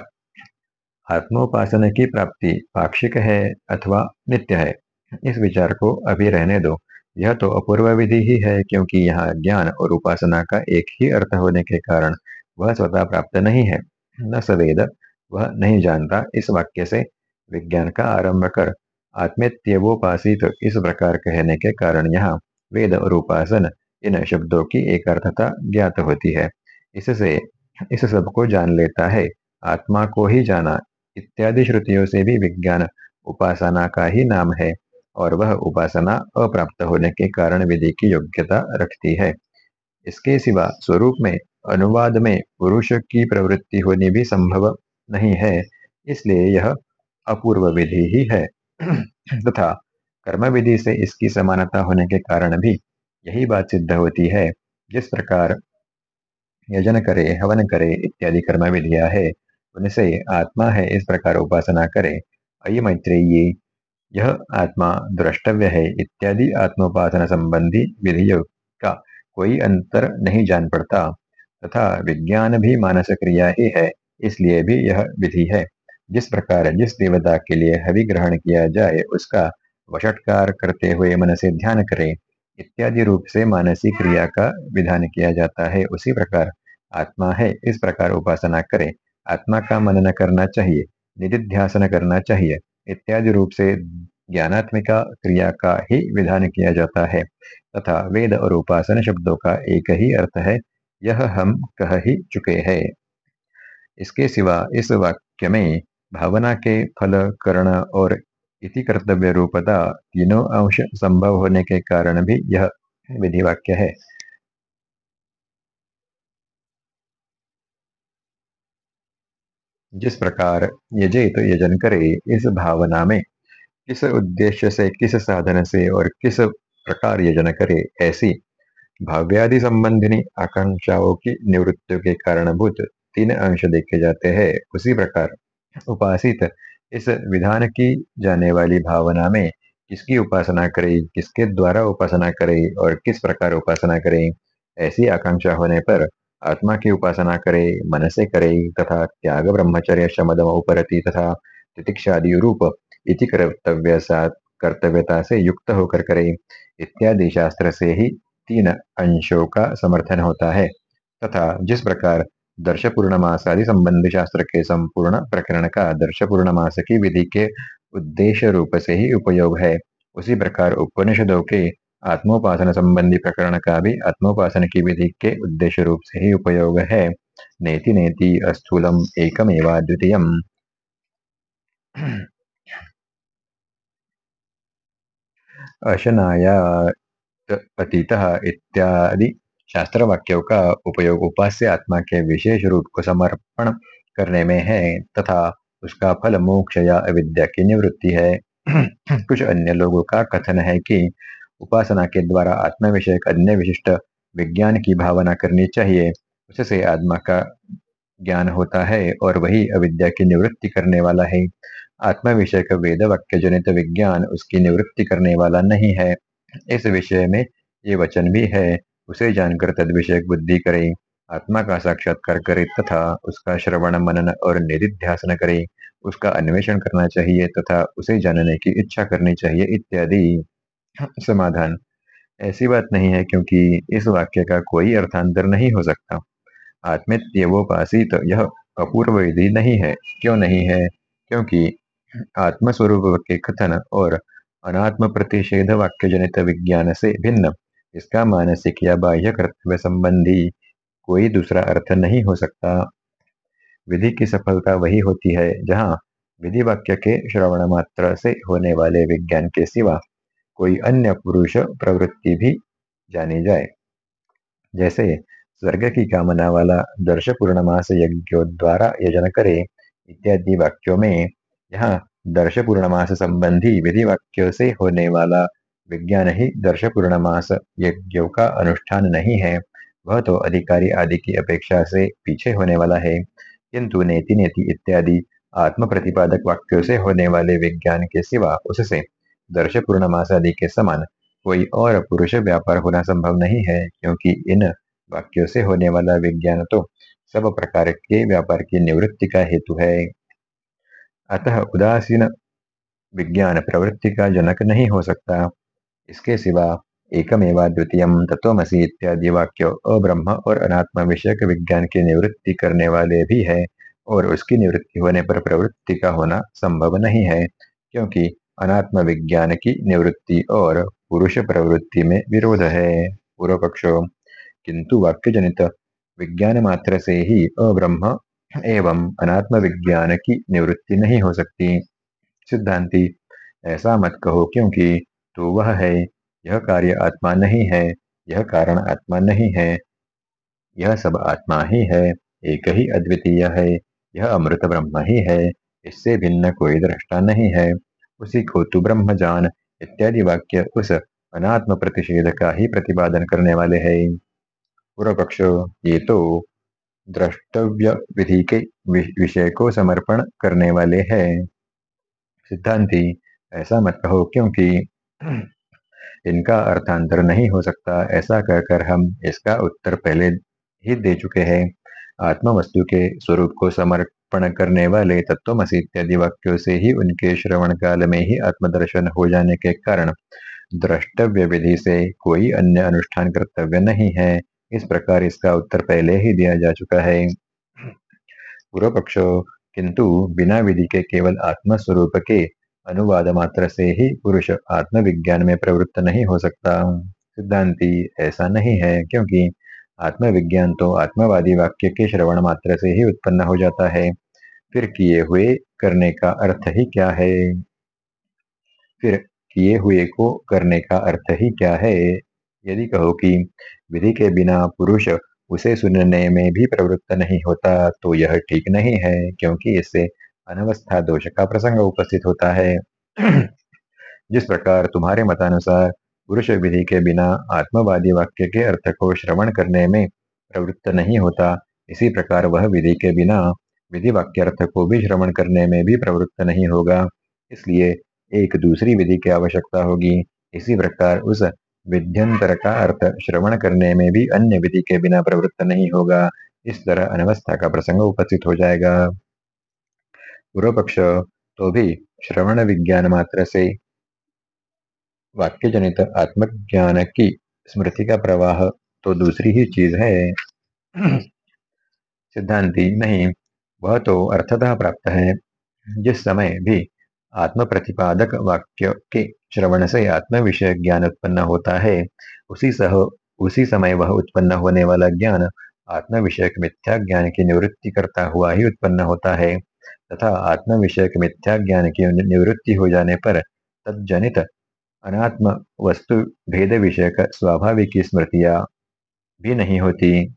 आत्मोपासना की प्राप्ति पाक्षिक है अथवा नित्य है? इस विचार को अभी रहने दो। यह तो अपूर्व विधि ही है, क्योंकि यहाँ ज्ञान और उपासना का एक ही अर्थ होने के कारण वह स्वतः प्राप्त नहीं है। न सवेद, वह नहीं जानता इस वाक्य से। विज्ञान का आरंभ कर आत्मेत्यवोपासित इस प्रकार कहने के कारण यहाँ वेद और उपासन, इन शब्दों की एक अर्थता ज्ञात होती है। इससे, इस सबको जान लेता है, आत्मा को ही जाना। इत्यादि श्रुतियों से भी विज्ञान उपासना का ही नाम है। और वह उपासना अप्राप्त होने के कारण विधि की योग्यता रखती है। इसके सिवा स्वरूप में, अनुवाद में पुरुष की प्रवृत्ति होनी भी संभव नहीं है, इसलिए यह अपूर्व विधि ही है। तथा कर्म विधि से इसकी समानता होने के कारण भी यही बात सिद्ध होती है, जिस प्रकार यजन करे, हवन करे इत्यादि कर्म विधिया है, उनसे आत्मा है, इस प्रकार उपासना करे। अय मैत्रेयी यह आत्मा द्रष्टव्य है इत्यादि आत्मोपासना संबंधी विधियों का कोई अंतर नहीं जान पड़ता। तथा विज्ञान भी मानस क्रिया ही है, इसलिए भी यह विधि है। जिस प्रकार जिस देवता के लिए हवि ग्रहण किया जाए, उसका वशटकार करते हुए मन से ध्यान करें। इत्यादि रूप से मानसिक क्रिया का विधान किया जाता है, उसी प्रकार आत्मा है, इस प्रकार उपासना करें। आत्मा का मनन करना चाहिए, निधिध्यासन करना चाहिए इत्यादि रूप से ज्ञानात्मिका क्रिया का ही विधान किया जाता है। तथा वेद और उपासन शब्दों का एक ही अर्थ है, यह हम कह ही चुके हैं। इसके सिवा इस वाक्य में भावना के फल, कर्ण और इति कर्तव्य रूपता तीनों अंश संभव होने के कारण भी यह विधि वाक्य है। जिस प्रकार यजे तो यजन करे इस भावना में, किस उद्देश्य से, किस साधन से और किस प्रकार यजन करे ऐसी भाव्यादि संबंधिनी आकांक्षाओं की निवृत्तियों के कारणभूत तीन अंश देखे जाते हैं। उसी प्रकार उपासित इस विधान की जाने वाली भावना में किसकी उपासना करे, किसके द्वारा उपासना करे और किस प्रकार उपासना करे ऐसी आकांक्षा होने पर आत्मा की उपासना करे मन से करे, तथा त्याग ब्रह्मचर्य शमदम उपरति तथा तितिक्षादि रूप इति कर्तव्य कर्तव्यता से युक्त होकर करे। इत्यादि शास्त्र से ही तीन अंशों का समर्थन होता है। तथा जिस प्रकार दर्श पूर्णमास आदि संबंधी शास्त्र के संपूर्ण प्रकरण का दर्श पूर्णमास की विधि के उद्देश्य रूप से ही उपयोग है, उसी प्रकार उपनिषदों के आत्मोपासन संबंधी प्रकरण का भी आत्मोपासन की विधि के उद्देश्य रूप से ही उपयोग है। नेति नेति अस्थूलम एकमेवा द्वितीय अशनाया अतीतः इत्यादि शास्त्र वाक्यों का उपयोग उपास्य आत्मा के विशेष रूप को समर्पण करने में है तथा उसका फल मोक्ष या अविद्या की निवृत्ति है। कुछ अन्य लोगों का कथन है कि उपासना के द्वारा आत्मा विषय अन्य विशिष्ट विज्ञान की भावना करनी चाहिए, उससे आत्मा का ज्ञान होता है और वही अविद्या की निवृत्ति करने वाला है। आत्मा विषय का वेद वाक्य जनित विज्ञान उसकी निवृत्ति करने वाला नहीं है। इस विषय में ये वचन भी है, उसे जानकर तद विषय बुद्धि करे, आत्मा का साक्षात्कार करे तथा उसका श्रवण, मनन और निधिध्यासन करे, उसका अन्वेषण करना चाहिए तथा उसे जानने की इच्छा करनी चाहिए, इत्यादि। समाधान। ऐसी बात नहीं है क्योंकि इस वाक्य का कोई अर्थांतर नहीं हो सकता। आत्मित्यवोपासित यह अपूर्व विधि नहीं है। क्यों नहीं है? क्योंकि आत्मस्वरूप के कथन और अनात्म प्रतिषेध वाक्य जनित विज्ञान से भिन्न। इसका मानसिक या बाह्य कर्तव्य संबंधी कोई दूसरा अर्थ नहीं हो सकता। विधि की सफलता वही होती है जहाँ विधि वाक्य के श्रवण मात्र से होने वाले विज्ञान के सिवा कोई अन्य पुरुष प्रवृत्ति भी जानी जाए। जैसे स्वर्ग की कामना वाला दर्श पूर्णमास यज्ञों द्वारा यजन करे इत्यादि वाक्यों में यहाँ दर्श पूर्णमास संबंधी विधि वाक्यों से होने वाला विज्ञान ही दर्श पूर्णमास यज्ञों का अनुष्ठान नहीं है। वह तो अधिकारी आदि की अपेक्षा से पीछे होने वाला है। किंतु नेति नेति इत्यादि आत्म प्रतिपादक वाक्यों से होने वाले विज्ञान के सिवा उससे दर्श पूर्णमास आदि के समान कोई और पुरुष व्यापार होना संभव नहीं है, क्योंकि इन वाक्यों से होने वाला विज्ञान तो सब प्रकार के व्यापार की निवृत्ति का हेतु है। अतः उदासीन विज्ञान प्रवृत्ति का जनक नहीं हो सकता। इसके सिवा एकमेवा द्वितीय तत्वमसी इत्यादि वाक्य अब्रह्म और अनात्मा विषयक विज्ञान की निवृत्ति करने वाले भी है और उसकी निवृत्ति होने पर प्रवृत्ति का होना संभव नहीं है, क्योंकि अनात्म विज्ञान की निवृत्ति और पुरुष प्रवृत्ति में विरोध है। पूर्व पक्ष किंतु वाक्य जनित विज्ञान मात्र से ही अब्रह्म एवं अनात्म विज्ञान की निवृत्ति नहीं हो सकती। सिद्धांति, ऐसा मत कहो क्योंकि तो वह है, यह कार्य आत्मा नहीं है, यह कारण आत्मा नहीं है, यह सब आत्मा ही है, एक ही अद्वितीय है, यह अमृत ब्रह्म ही है, इससे भिन्न कोई दृष्टा नहीं है। उसी को तु ब्रह्म जान, इत्यादि वाक्य उस अनात्म प्रतिषेध का ही प्रतिपादन करने वाले है। पूर्व पक्ष ये तो द्रष्टव्य विधि के विषय को समर्पण करने वाले हैं। सिद्धांति, ऐसा मत कहो, क्योंकि इनका अर्थांतर नहीं हो सकता, ऐसा कहकर हम इसका उत्तर पहले ही दे चुके हैं। आत्मा वस्तु के स्वरूप को समर्पण करने वाले तत्वमसी इत्यादि वाक्यों से ही उनके श्रवण काल में ही आत्मदर्शन हो जाने के कारण द्रष्टव्य विधि से कोई अन्य अनुष्ठान कर्तव्य नहीं है। इस प्रकार इसका उत्तर पहले ही दिया जा चुका है। पूर्व पक्ष, किंतु बिना विधि के केवल आत्म स्वरूप के अनुवाद मात्र से ही पुरुष आत्मविज्ञान में प्रवृत्त नहीं हो सकता। सिद्धांति ऐसा नहीं है, क्योंकि आत्मविज्ञान तो आत्मवादी वाक्य के श्रवण मात्र से ही उत्पन्न हो जाता है। फिर किए हुए करने का अर्थ ही क्या है? फिर किए हुए को करने का अर्थ ही क्या है? यदि कहो कि विधि के बिना पुरुष उसे सुनने में भी प्रवृत्त नहीं होता तो यह ठीक नहीं है, क्योंकि इससे अनवस्था दोष का प्रसंग उपस्थित होता है। जिस प्रकार तुम्हारे मतानुसार पुरुष विधि के बिना आत्मवादी वाक्य के अर्थ को श्रवण करने में प्रवृत्त नहीं होता, इसी प्रकार वह विधि के बिना विधि वाक्यर्थ को भी श्रवण करने में भी प्रवृत्त नहीं होगा। इसलिए एक दूसरी विधि की आवश्यकता होगी। इसी प्रकार उस विध्यंतर का अर्थ श्रवण करने में भी अन्य विधि के बिना प्रवृत्त नहीं होगा। इस तरह अनवस्था का प्रसंग उपस्थित हो जाएगा। पूर्व पक्ष तो भी श्रवण विज्ञान मात्र से वाक्य जनित आत्मज्ञान की स्मृति का प्रवाह तो दूसरी ही चीज़ है। सिद्धांति नहीं। वह तो अर्थतः प्राप्त है। जिस समय भी आत्म प्रतिपादक वाक्य के श्रवण से आत्म विषय ज्ञान उत्पन्न होता है, उसी सह, उसी समय वह उत्पन्न होने वाला ज्ञान आत्म विषयक मिथ्या ज्ञान की निवृत्ति करता हुआ ही उत्पन्न होता है, तथा आत्म विषयक मिथ्या ज्ञान की निवृत्ति हो जाने पर तजनित अनात्म वस्तु भेद विषयक स्वाभाविक स्मृतियाँ भी नहीं होती।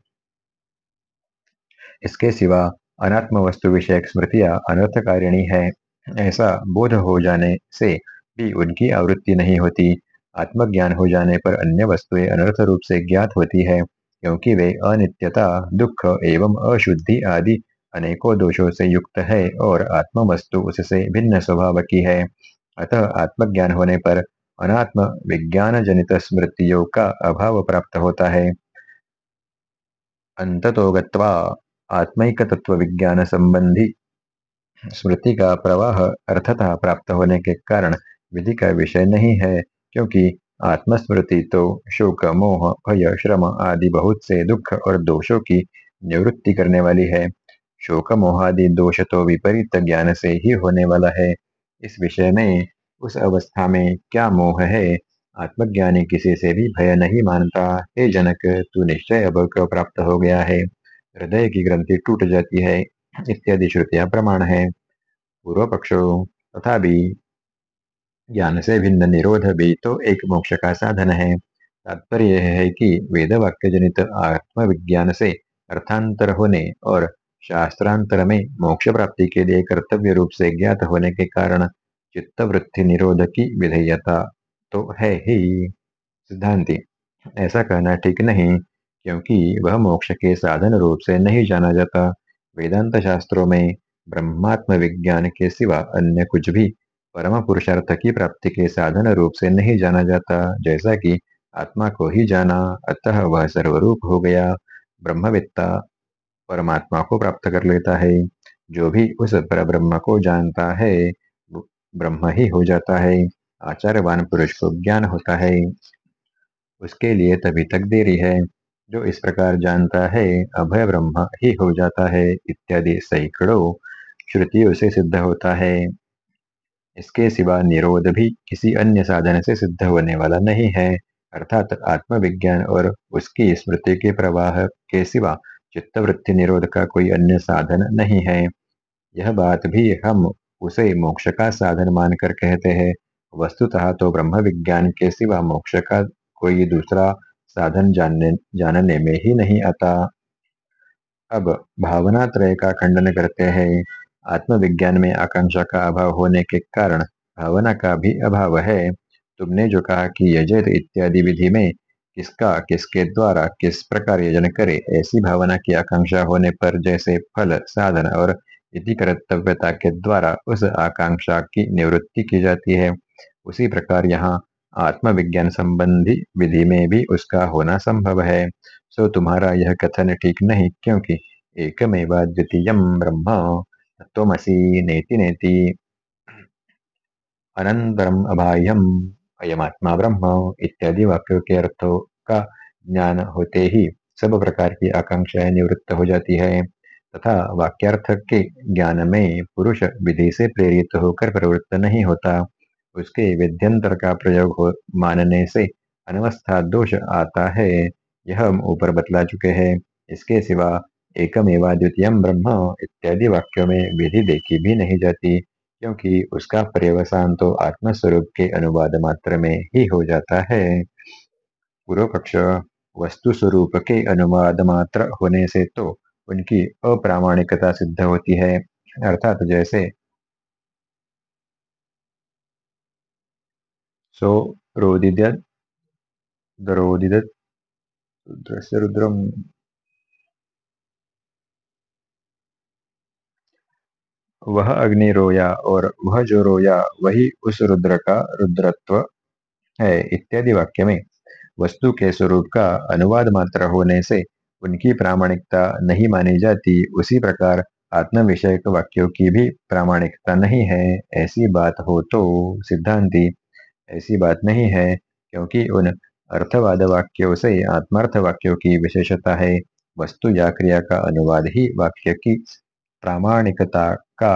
इसके सिवा अनात्म वस्तु विषयक स्मृतियाँ अनर्थकारिणी है, ऐसा बोध हो जाने से भी उनकी आवृत्ति नहीं होती। आत्मज्ञान हो जाने पर अन्य वस्तुएँ अनर्थ रूप से ज्ञात होती है, क्योंकि वे अनित्यता, दुख एवं अशुद्धि आदि अनेकों दोषों से युक्त है और आत्म वस्तु उससे भिन्न स्वभाव की है। अतः आत्मज्ञान होने पर अनात्म विज्ञान जनित स्मृतियों का अभाव प्राप्त होता है। अंततो गत्वा आत्मिक तत्व विज्ञान संबंधी स्मृति का प्रवाह अर्थतः प्राप्त होने के कारण विधि का विषय नहीं है, क्योंकि आत्मस्मृति तो शोक, मोह, भय, श्रम आदि बहुत से दुख और दोषों की निवृत्ति करने वाली है। शोक मोहादि दोष तो विपरीत ज्ञान से ही होने वाला है। इस विषय में उस अवस्था में क्या मोह है, आत्मज्ञानी किसी से भी भय नहीं मानता। हे जनक, तू निश्चय अब प्राप्त हो गया है। हृदय की ग्रंथि टूट जाती है। इत्यादि श्रुतियाँ प्रमाण है। पूर्व पक्षो तथा भी ज्ञान से भिन्न निरोध भी तो एक मोक्ष का साधन है। तात्पर्य यह है कि वेद वाक्य जनित आत्मविज्ञान से अर्थांतर होने और शास्त्रांतर में मोक्ष प्राप्ति के लिए कर्तव्य रूप से ज्ञात होने के कारण चित्तवृत्ति निरोध की विधेयता तो है ही। सिद्धांति, ऐसा कहना ठीक नहीं। क्योंकि वह मोक्ष के साधन रूप से नहीं जाना जाता। वेदांत शास्त्रों में ब्रह्मात्म विज्ञान के सिवा अन्य कुछ भी परम पुरुषार्थ की प्राप्ति के साधन रूप से नहीं जाना जाता, जैसा कि आत्मा को ही जाना, अतः वह सर्वरूप हो गया। ब्रह्मवित्ता परमात्मा को प्राप्त कर लेता है। जो भी उस पर ब्रह्म को जानता है ब्रह्म ही हो जाता है। आचार्यवान पुरुष को ज्ञान होता है। उसके लिए तभी तक देरी है। जो इस प्रकार जानता है, अभय ब्रह्म ही हो जाता है, इत्यादि सैकड़ों श्रुतियों से सिद्ध होता है। इसके सिवा निरोध भी किसी अन्य साधन से सिद्ध होने वाला नहीं है। अर्थात आत्मविज्ञान और उसकी स्मृति के प्रवाह के सिवा चित्तवृत्ति निरोध का कोई अन्य साधन नहीं है। यह बात भी हम उसे मोक्ष का साधन मानकर कहते हैं। वस्तुतः तो ब्रह्म विज्ञान के सिवा मोक्ष का कोई दूसरा साधन जानने जानने में ही नहीं आता। अब भावना त्रय का खंडन करते हैं। आत्मविज्ञान में आकांक्षा का अभाव होने के कारण भावना का भी अभाव है। तुमने जो कहा कि यजत इत्यादि विधि में किसका, किसके द्वारा, किस प्रकार यजन करे, ऐसी भावना की आकांक्षा होने पर जैसे फल, साधन और इति कर्तव्यता के द्वारा उस आकांक्षा की निवृत्ति की जाती है। उसी प्रकार यहाँ आत्मविज्ञान संबंधी विधि में भी उसका होना संभव है। सो तुम्हारा यह कथन ठीक नहीं, क्योंकि एकमेवा द्वितीय ब्रह्म तत्वसी नेति नेति। अनंतरम अबाह्यम, अयमात्मा ब्रह्म, इत्यादि वाक्यों के अर्थों का ज्ञान होते ही सब प्रकार की आकांक्षाएँ निवृत्त हो जाती है। तथा वाक्यार्थ के ज्ञान में पुरुष विधि से प्रेरित होकर प्रवृत्त नहीं होता। उसके विध्यंतर का प्रयोग हो मानने से अनवस्था दोष आता है। यह हम ऊपर बतला चुके हैं। इसके सिवा एकमेवाद्वितीय ब्रह्म इत्यादि वाक्यों में विधि देखी भी नहीं जाती, क्योंकि उसका पर्यवसान तो आत्मस्वरूप के अनुवाद मात्र में ही हो जाता है। पूर्व पक्ष वस्तु स्वरूप के अनुवाद मात्र होने से तो उनकी अप्रामाणिकता सिद्ध होती है। अर्थात जैसे रोदिद रोदिद रुद्रस्य वह अग्नि रोया और वह जो रोया, वही उस रुद्र का रुद्रत्व है, इत्यादि वाक्य में। वस्तु के स्वरूप का अनुवाद मात्र होने से उनकी प्रामाणिकता नहीं मानी जाती। उसी प्रकार आत्म विषयक वाक्यों की भी प्रामाणिकता नहीं है, ऐसी बात हो तो सिद्धांति। ऐसी बात नहीं है, क्योंकि उन अर्थवाद वाक्यों से आत्मार्थ वाक्यों की विशेषता है। वस्तु या क्रिया का अनुवाद ही वाक्य की प्रामाणिकता का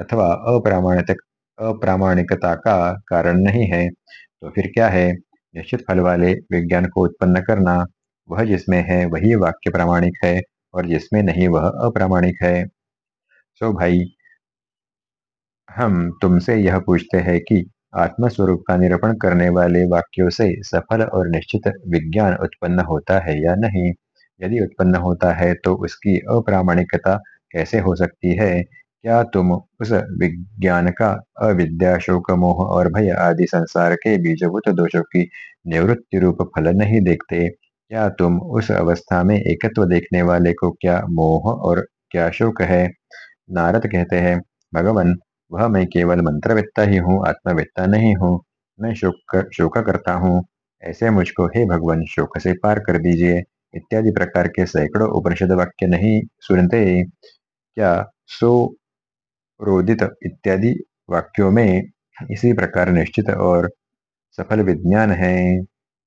अथवा अप्रामाणिक अप्रामाणिकता का कारण नहीं है। तो फिर क्या है? निश्चित फल वाले विज्ञान को उत्पन्न करना, वह जिसमें है वही वाक्य प्रामाणिक है और जिसमें नहीं वह अप्रामाणिक है। सो भाई, हम तुमसे यह पूछते हैं कि आत्म स्वरूप का निरूपण करने वाले वाक्यों से सफल और निश्चित विज्ञान उत्पन्न होता है या नहीं? यदि उत्पन्न होता है तो उसकी अप्रामाणिकता कैसे हो सकती है? क्या तुम उस विज्ञान का अविद्या, शोक, मोह और भय आदि संसार के बीजभूत दोषों की निवृत्ति रूप फल नहीं देखते? क्या तुम उस अवस्था में एकत्व देखने वाले को क्या मोह और क्या शोक है? नारद कहते हैं, भगवान वह मैं केवल मंत्रवेत्ता ही हूँ आत्मवेत्ता नहीं हूँ। मैं शोक कर, शोक करता हूँ। ऐसे मुझको हे भगवान शोक से पार कर दीजिए। इत्यादि प्रकार के सैकड़ों उपनिषद वाक्य नहीं सुनते। क्या सो रोदित इत्यादि वाक्यों में इसी प्रकार निश्चित और सफल विज्ञान है?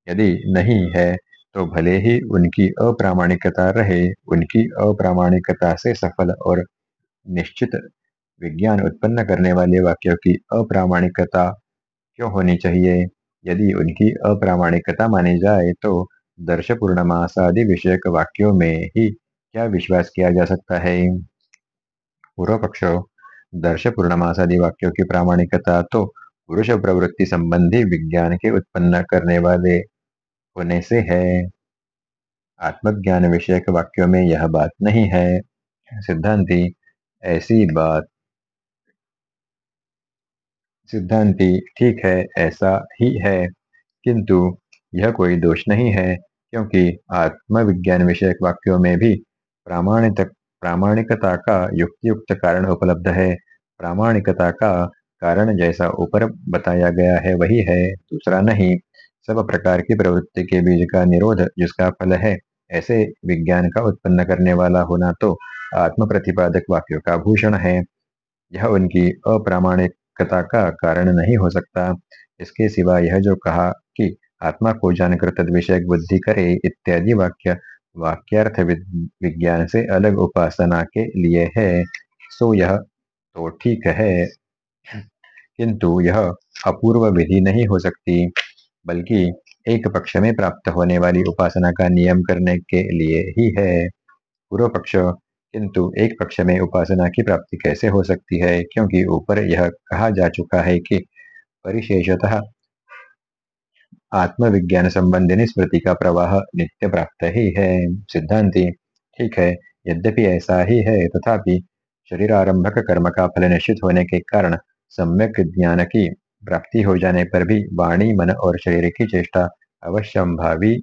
यदि नहीं है तो भले ही उनकी अप्रामाणिकता रहे। उनकी अप्रामाणिकता से सफल और निश्चित विज्ञान उत्पन्न करने वाले वाक्यों की अप्रामाणिकता क्यों होनी चाहिए? यदि उनकी अप्रामाणिकता मानी जाए तो दर्श पूर्णमासादि विषयक वाक्यों में ही क्या विश्वास किया जा सकता है? पूर्व पक्ष दर्श पूर्णमासादि वाक्यों की प्रामाणिकता तो पुरुष प्रवृत्ति संबंधी विज्ञान के उत्पन्न करने वाले होने से है। आत्मज्ञान विषयक वाक्यों में यह बात नहीं है। सिद्धांति, ऐसी बात सिद्धांति, ठीक है, ऐसा ही है। किंतु यह कोई दोष नहीं है, क्योंकि आत्मविज्ञान विषयक वाक्यों में भी प्रामाणिक प्रामाणिकता का युक्तियुक्त कारण उपलब्ध है। प्रामाणिकता का कारण जैसा ऊपर बताया गया है, वही है, दूसरा नहीं। सब प्रकार की प्रवृत्ति के बीज का निरोध जिसका फल है, ऐसे विज्ञान का उत्पन्न करने वाला होना तो आत्म प्रतिपादक वाक्यों का भूषण है। यह उनकी अप्रामाणिकता का कारण नहीं हो सकता। इसके सिवा यह जो कहा कि आत्मा को जानकर तद विषय बुद्धि करे इत्यादि वाक्य, वाक्यार्थ विज्ञान से अलग उपासना के लिए है, सो यह तो ठीक है। किंतु यह अपूर्व विधि नहीं हो सकती, बल्कि एक पक्ष में प्राप्त होने वाली उपासना का नियम करने के लिए ही है। पूर्व पक्ष किंतु एक पक्ष में उपासना की प्राप्ति कैसे हो सकती है? क्योंकि ऊपर यह कहा जा चुका है कि परिशेषतः आत्मविज्ञान संबंधिनी स्मृति का प्रवाह नित्य प्राप्त ही है। सिद्धांति, ठीक है, यद्यपि ऐसा ही है, तथापि शरीर आरंभक कर्म का फल निश्चित होने के कारण सम्यक ज्ञान की प्राप्ति हो जाने पर भी वाणी, मन और शरीर की चेष्टा अवश्यंभावी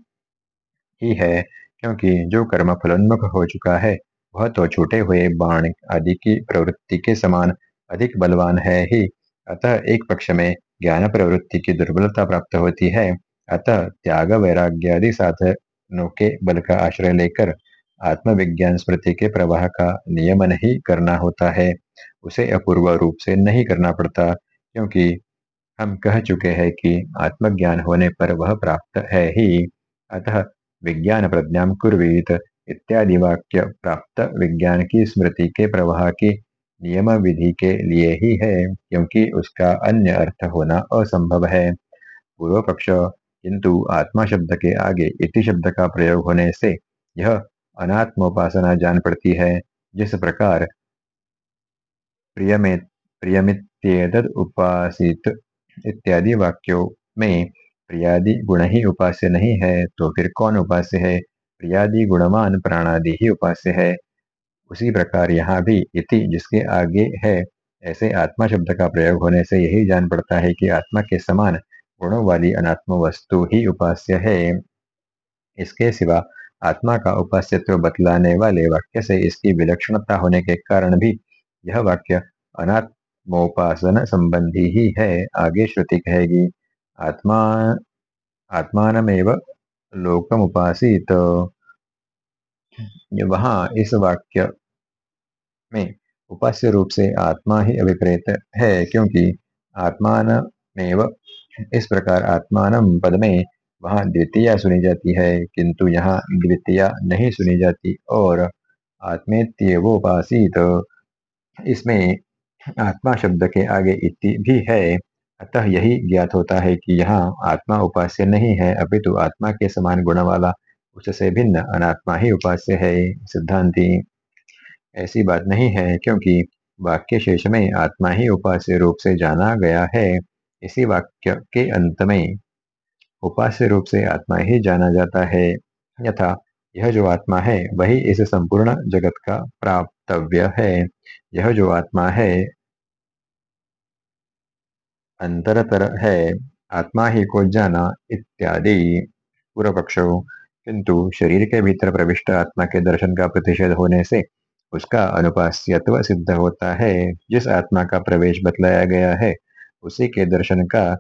ही है, क्योंकि जो कर्म फलोन्मुख हो चुका है वह तो छूटे हुए बाण आदि की प्रवृत्ति के समान अधिक बलवान है ही। अतः एक पक्ष में ज्ञान प्रवृत्ति की दुर्बलता प्राप्त होती है। अतः त्याग वैराग्यादि साधनों के बल का आश्रय लेकर आत्मविज्ञान स्मृति के प्रवाह का नियमन ही करना होता है। उसे अपूर्व रूप से नहीं करना पड़ता, क्योंकि हम कह चुके हैं कि आत्मज्ञान होने पर वह प्राप्त है ही। अतः विज्ञान प्रज्ञा कुर्वीत इत्यादि वाक्य प्राप्त विज्ञान की, स्मृति के, प्रवाह की नियम विधि के लिए ही है, क्योंकि उसका अन्य अर्थ होना असंभव है। पूर्व पक्ष किंतु आत्मा शब्द के आगे इति शब्द का प्रयोग होने से यह अनात्मोपासना जान पड़ती है। जिस प्रकार प्रियमित, प्रियमित्येतद उपासित इत्यादि वाक्यों में प्रियादि गुण ही उपास्य नहीं है तो फिर कौन उपास्य है? प्रियादि गुणमान प्राणादि ही उपास्य है। उसी प्रकार यहाँ भी इति जिसके आगे है, ऐसे आत्मा शब्द का प्रयोग होने से यही जान पड़ता है कि आत्मा के समान गुणों वाली अनात्म वस्तु ही उपास्य है। इसके सिवा आत्मा का उपास्यत्व बतलाने वाले वाक्य से इसकी विलक्षणता होने के कारण भी यह वाक्य अनात्मोपासन संबंधी ही है, आगे श्रुति कहेगी, आत्मा आत्मानमेव लोकमुपासित वहाँ इस वाक्य में उपास्य रूप से आत्मा ही अभिप्रेत है, क्योंकि आत्मान इस प्रकार आत्मान पद में वहाँ द्वितीय सुनी जाती है, किंतु यहाँ द्वितीय नहीं सुनी जाती और आत्मेत्यवोपासित। इसमें आत्मा शब्द के आगे इति भी है। अतः यही ज्ञात होता है कि यहाँ आत्मा उपास्य नहीं है अपितु आत्मा के समान गुण वाला उससे भिन्न अनात्मा ही उपास्य है, सिद्धांति। ऐसी बात नहीं है, क्योंकि वाक्य शेष में आत्मा ही उपास्य रूप से जाना गया है, इसी वाक्य के अंत में उपास्य रूप से आत्मा ही जाना जाता है। यथा, यह जो आत्मा है, वही इस संपूर्ण जगत का प्राप्तव्य है। यह जो आत्मा है अंतरतर है, आत्मा ही को जाना इत्यादि। पूर्व पक्ष किंतु शरीर के भीतर प्रविष्ट आत्मा के दर्शन का प्रतिषेध होने से उसका अनुपास्यत्व सिद्ध होता है। जिस आत्मा का प्रवेश बतलाया गया है, उसी के दर्शन का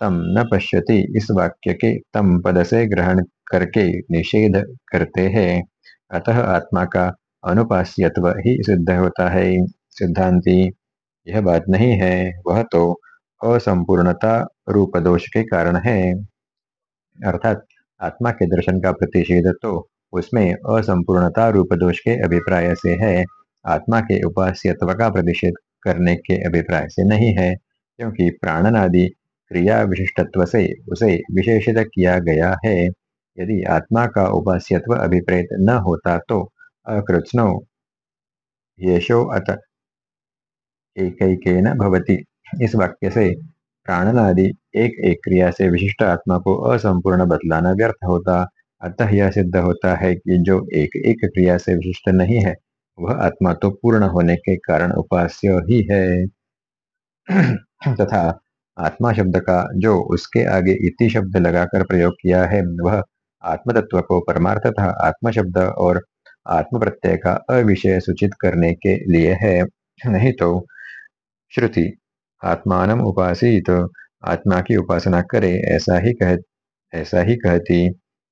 तम न पश्यति। इस वाक्य के तम पद से ग्रहण करके निषेध करते हैं। अतः आत्मा का अनुपास्यत्व ही सिद्ध होता है। सिद्धांति, यह बात नहीं है। वह तो असंपूर्णता रूप दोष के कारण है। अर्थात आत्मा के दर्शन का प्रतिषेध तो उसमें असंपूर्णता रूप दोष के अभिप्राय से है। आत्मा के उपास्यत्व का प्रतिषेध करने के अभिप्राय से नहीं है, क्योंकि प्राणनादि क्रिया विशिष्टत्व से उसे विशेषित किया गया है। यदि आत्मा का उपास्यत्व अभिप्रेत न होता तो अकृत्नो येषो अत एक भवती। इस वाक्य से प्राणनादि एक एक क्रिया से विशिष्ट आत्मा को असंपूर्ण बतलाना व्यर्थ होता। अतः यह सिद्ध होता है कि जो एक एक क्रिया से विशिष्ट नहीं है, वह आत्मा तो पूर्ण होने के कारण उपास्य ही है। तथा आत्मा शब्द का जो उसके आगे इति शब्द लगाकर प्रयोग किया है, वह आत्म तत्व को परमार्थ तथा आत्म शब्द और आत्म प्रत्यय का अविषय सूचित करने के लिए है। नहीं तो श्रुति आत्मान उपासित। आत्मा की उपासना करे, ऐसा ही कह, ऐसा ही कहती।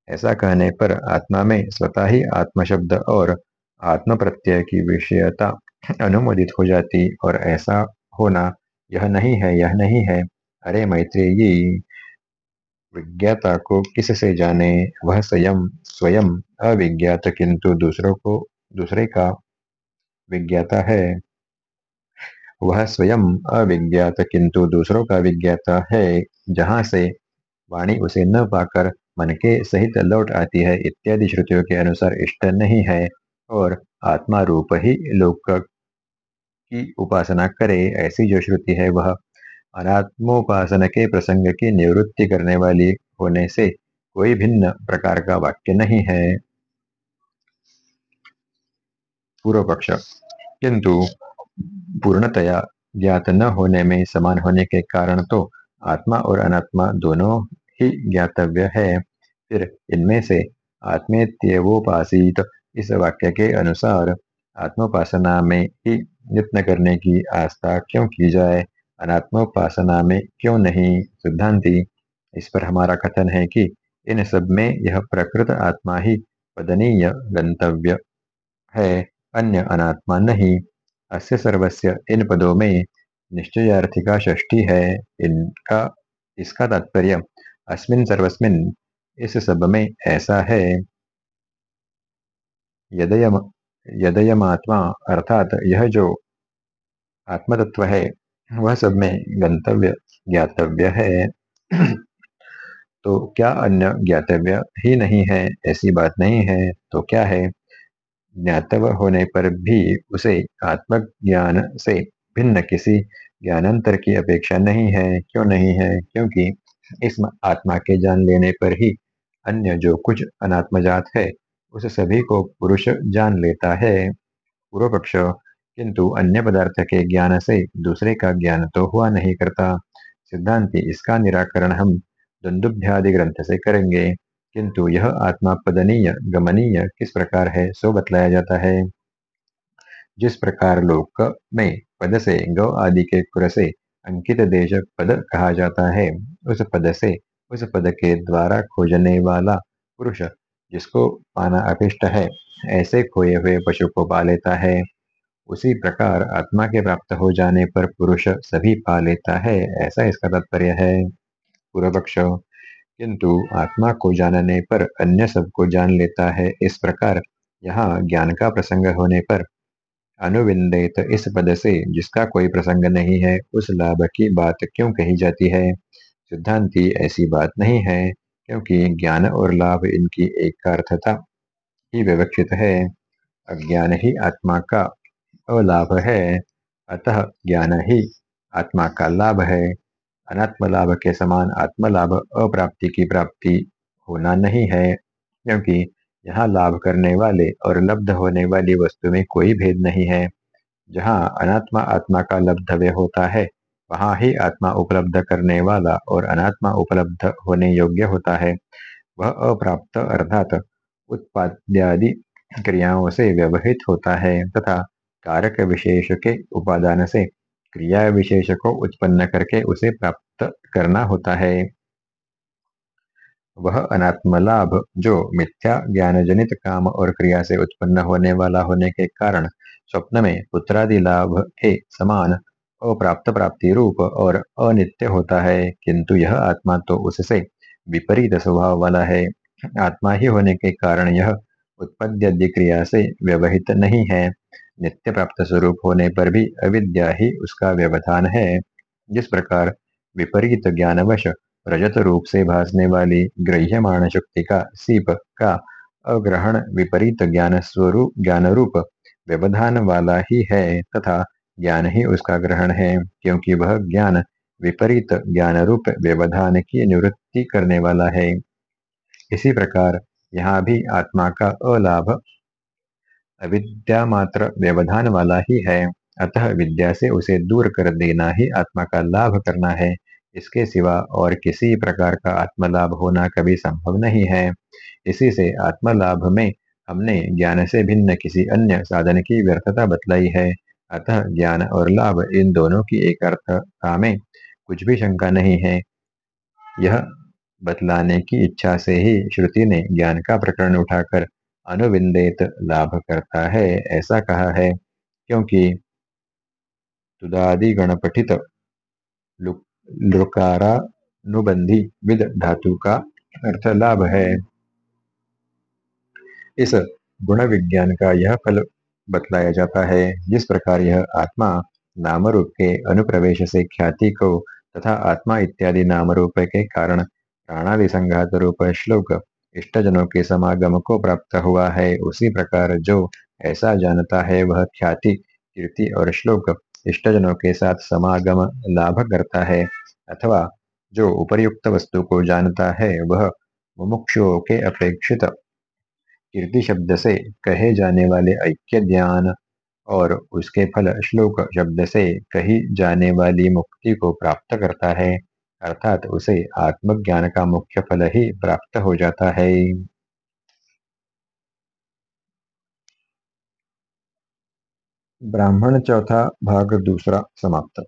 ऐसा कहने पर आत्मा में स्वतः ही आत्मशब्द और आत्म प्रत्यय की विषयता अनुमोदित हो जाती और ऐसा होना यह नहीं है, यह नहीं है। अरे मैत्रेयी, विज्ञाता को किस से जाने? वह स्वयं स्वयं अविज्ञात, किंतु दूसरों को, दूसरे का विज्ञाता है। वह स्वयं अविज्ञात किंतु दूसरों का विज्ञाता है, जहाँ से वाणी उसे न पाकर मन के सहित लौट आती है, इत्यादि श्रुतियों के अनुसार इष्ट नहीं है, और आत्मा रूप ही लोक की उपासना करे, ऐसी जो श्रुति है वह अनात्मोपासना के प्रसंग की निवृत्ति करने वाली होने से कोई भिन्न प्रकार का वाक्य नहीं है। पूर्व पक्ष किंतु पूर्णतया ज्ञात न होने में समान होने के कारण तो आत्मा और अनात्मा दोनों ही ज्ञातव्य है। फिर इनमें से आत्मेत्यवोपासित इस वाक्य के अनुसार आत्मोपासना में ही यत्न करने की आस्था क्यों की जाए? अनात्मोपासना में क्यों नहीं? सिद्धांति, इस पर हमारा कथन है कि इन सब में यह प्रकृत आत्मा ही पदनीय गंतव्य है, अन्य अनात्मा नहीं। अस्य सर्वस्य इन पदों में निश्चयार्थिका षष्ठी है इनका इसका तात्पर्य, अस्मिन सर्वस्मिन इस सब में ऐसा है। यदयम, यदयमात्मा अर्थात यह जो आत्मतत्व है, वह सब में गंतव्य, ज्ञातव्य है। तो क्या अन्य ज्ञातव्य ही नहीं है? ऐसी बात नहीं है। तो क्या है? ज्ञातव होने पर भी उसे आत्मज्ञान से भिन्न किसी ज्ञानांतर की अपेक्षा नहीं है। क्यों नहीं है? क्योंकि इस आत्मा के जान लेने पर ही अन्य जो कुछ अनात्मजात है, उस सभी को पुरुष जान लेता है। पूर्व पक्ष किंतु अन्य पदार्थ के ज्ञान से दूसरे का ज्ञान तो हुआ नहीं करता। सिद्धांति इसका निराकरण हम दुंदुभ्यादि ग्रंथ से करेंगे। किंतु यह आत्मा पदनीय, गमनीय किस प्रकार है, सो बतलाया जाता है। जिस प्रकार लोक में पद से गौ आदि के कुर से अंकित देश पद कहा जाता है, उस पद से उस पद के द्वारा खोजने वाला पुरुष जिसको पाना अभिष्ट है, ऐसे खोए हुए पशु को पा लेता है। उसी प्रकार आत्मा के प्राप्त हो जाने पर पुरुष सभी पा लेता है, ऐसा इसका तात्पर्य है। पूर्व पक्ष किंतु आत्मा को जानने पर अन्य सबको जान लेता है। इस प्रकार यहाँ ज्ञान का प्रसंग होने पर अनुविंदित इस पद से जिसका कोई प्रसंग नहीं है, उस लाभ की बात क्यों कही जाती है? सिद्धांति ऐसी बात नहीं है, क्योंकि ज्ञान और लाभ इनकी एक अर्थता ही विवक्षित है। अज्ञान ही आत्मा का अलाभ है, अतः ज्ञान ही आत्मा का लाभ है। अनात्म लाभ के समान आत्मलाभ अप्राप्ति की प्राप्ति होना नहीं है, क्योंकि यहाँ लाभ करने वाले और लब्ध होने वाली वस्तु में कोई भेद नहीं है। जहाँ अनात्मा आत्मा का लब्धव्य होता है, वहाँ ही आत्मा उपलब्ध करने वाला और अनात्मा उपलब्ध होने योग्य होता है। वह अप्राप्त अर्थात उत्पाद्यादि क्रियाओं से व्यवहित होता है तथा कारक विशेष के उपादान से क्रिया विशेष को उत्पन्न करके उसे प्राप्त करना होता है। वह अनात्म लाभ जो मिथ्या ज्ञान जनित काम और क्रिया से उत्पन्न होने वाला होने के कारण स्वप्न में पुत्रादि लाभ के समान अप्राप्त प्राप्ति रूप और अनित्य होता है, किंतु यह आत्मा तो उससे विपरीत स्वभाव वाला है। आत्मा ही होने के कारण यह उत्पद्य क्रिया से व्यवहित नहीं है। नित्य प्राप्त स्वरूप होने पर भी अविद्या ही उसका व्यवधान है। जिस प्रकार विपरीत ज्ञानवश रजत रूप से भासने वाली ग्रह्यमाण शक्ति का सीप का अग्रहण विपरीत ज्ञान स्वरूप ज्ञान रूप व्यवधान वाला ही है तथा ज्ञान ही उसका ग्रहण है, क्योंकि वह ज्ञान विपरीत ज्ञान रूप व्यवधान की निवृत्ति करने वाला है। इसी प्रकार यहाँ भी आत्मा का अलाभ अविद्या मात्र व्यवधान वाला ही है। अतः विद्या से उसे दूर कर देना ही आत्मा का लाभ करना है। इसके सिवा और किसी प्रकार का आत्मलाभ होना कभी संभव नहीं है। इसी से आत्मलाभ में हमने ज्ञान से भिन्न किसी अन्य साधन की व्यर्थता बतलाई है। अतः ज्ञान और लाभ इन दोनों की एक अर्थता में कुछ भी शंका नहीं है। यह बतलाने की इच्छा से ही श्रुति ने ज्ञान का प्रकरण उठाकर अनुविंदेत लाभ करता है, ऐसा कहा है, क्योंकि तुदादि गणपठित लुकारानुबंधी विद धातु का अर्थ लाभ है। इस गुण विज्ञान का यह फल बतलाया जाता है, जिस प्रकार यह आत्मा नाम रूप के अनुप्रवेश से ख्याति को तथा आत्मा इत्यादि नाम रूप के कारण प्राणादि संघात रूप श्लोक इष्टजनों के समागम को प्राप्त हुआ है। उसी प्रकार जो ऐसा जानता है, वह ख्याति, कीर्ति और श्लोक इष्टजनों के साथ समागम लाभ करता है। अथवा जो उपर्युक्त वस्तु को जानता है, वह मुमुक्षुओं के अपेक्षित कीर्ति शब्द से कहे जाने वाले ऐक्य ज्ञान और उसके फल श्लोक शब्द से कही जाने वाली मुक्ति को प्राप्त करता है। अर्थात उसे आत्मज्ञान का मुख्य फल ही प्राप्त हो जाता है। ब्राह्मण चौथा भाग दूसरा समाप्त।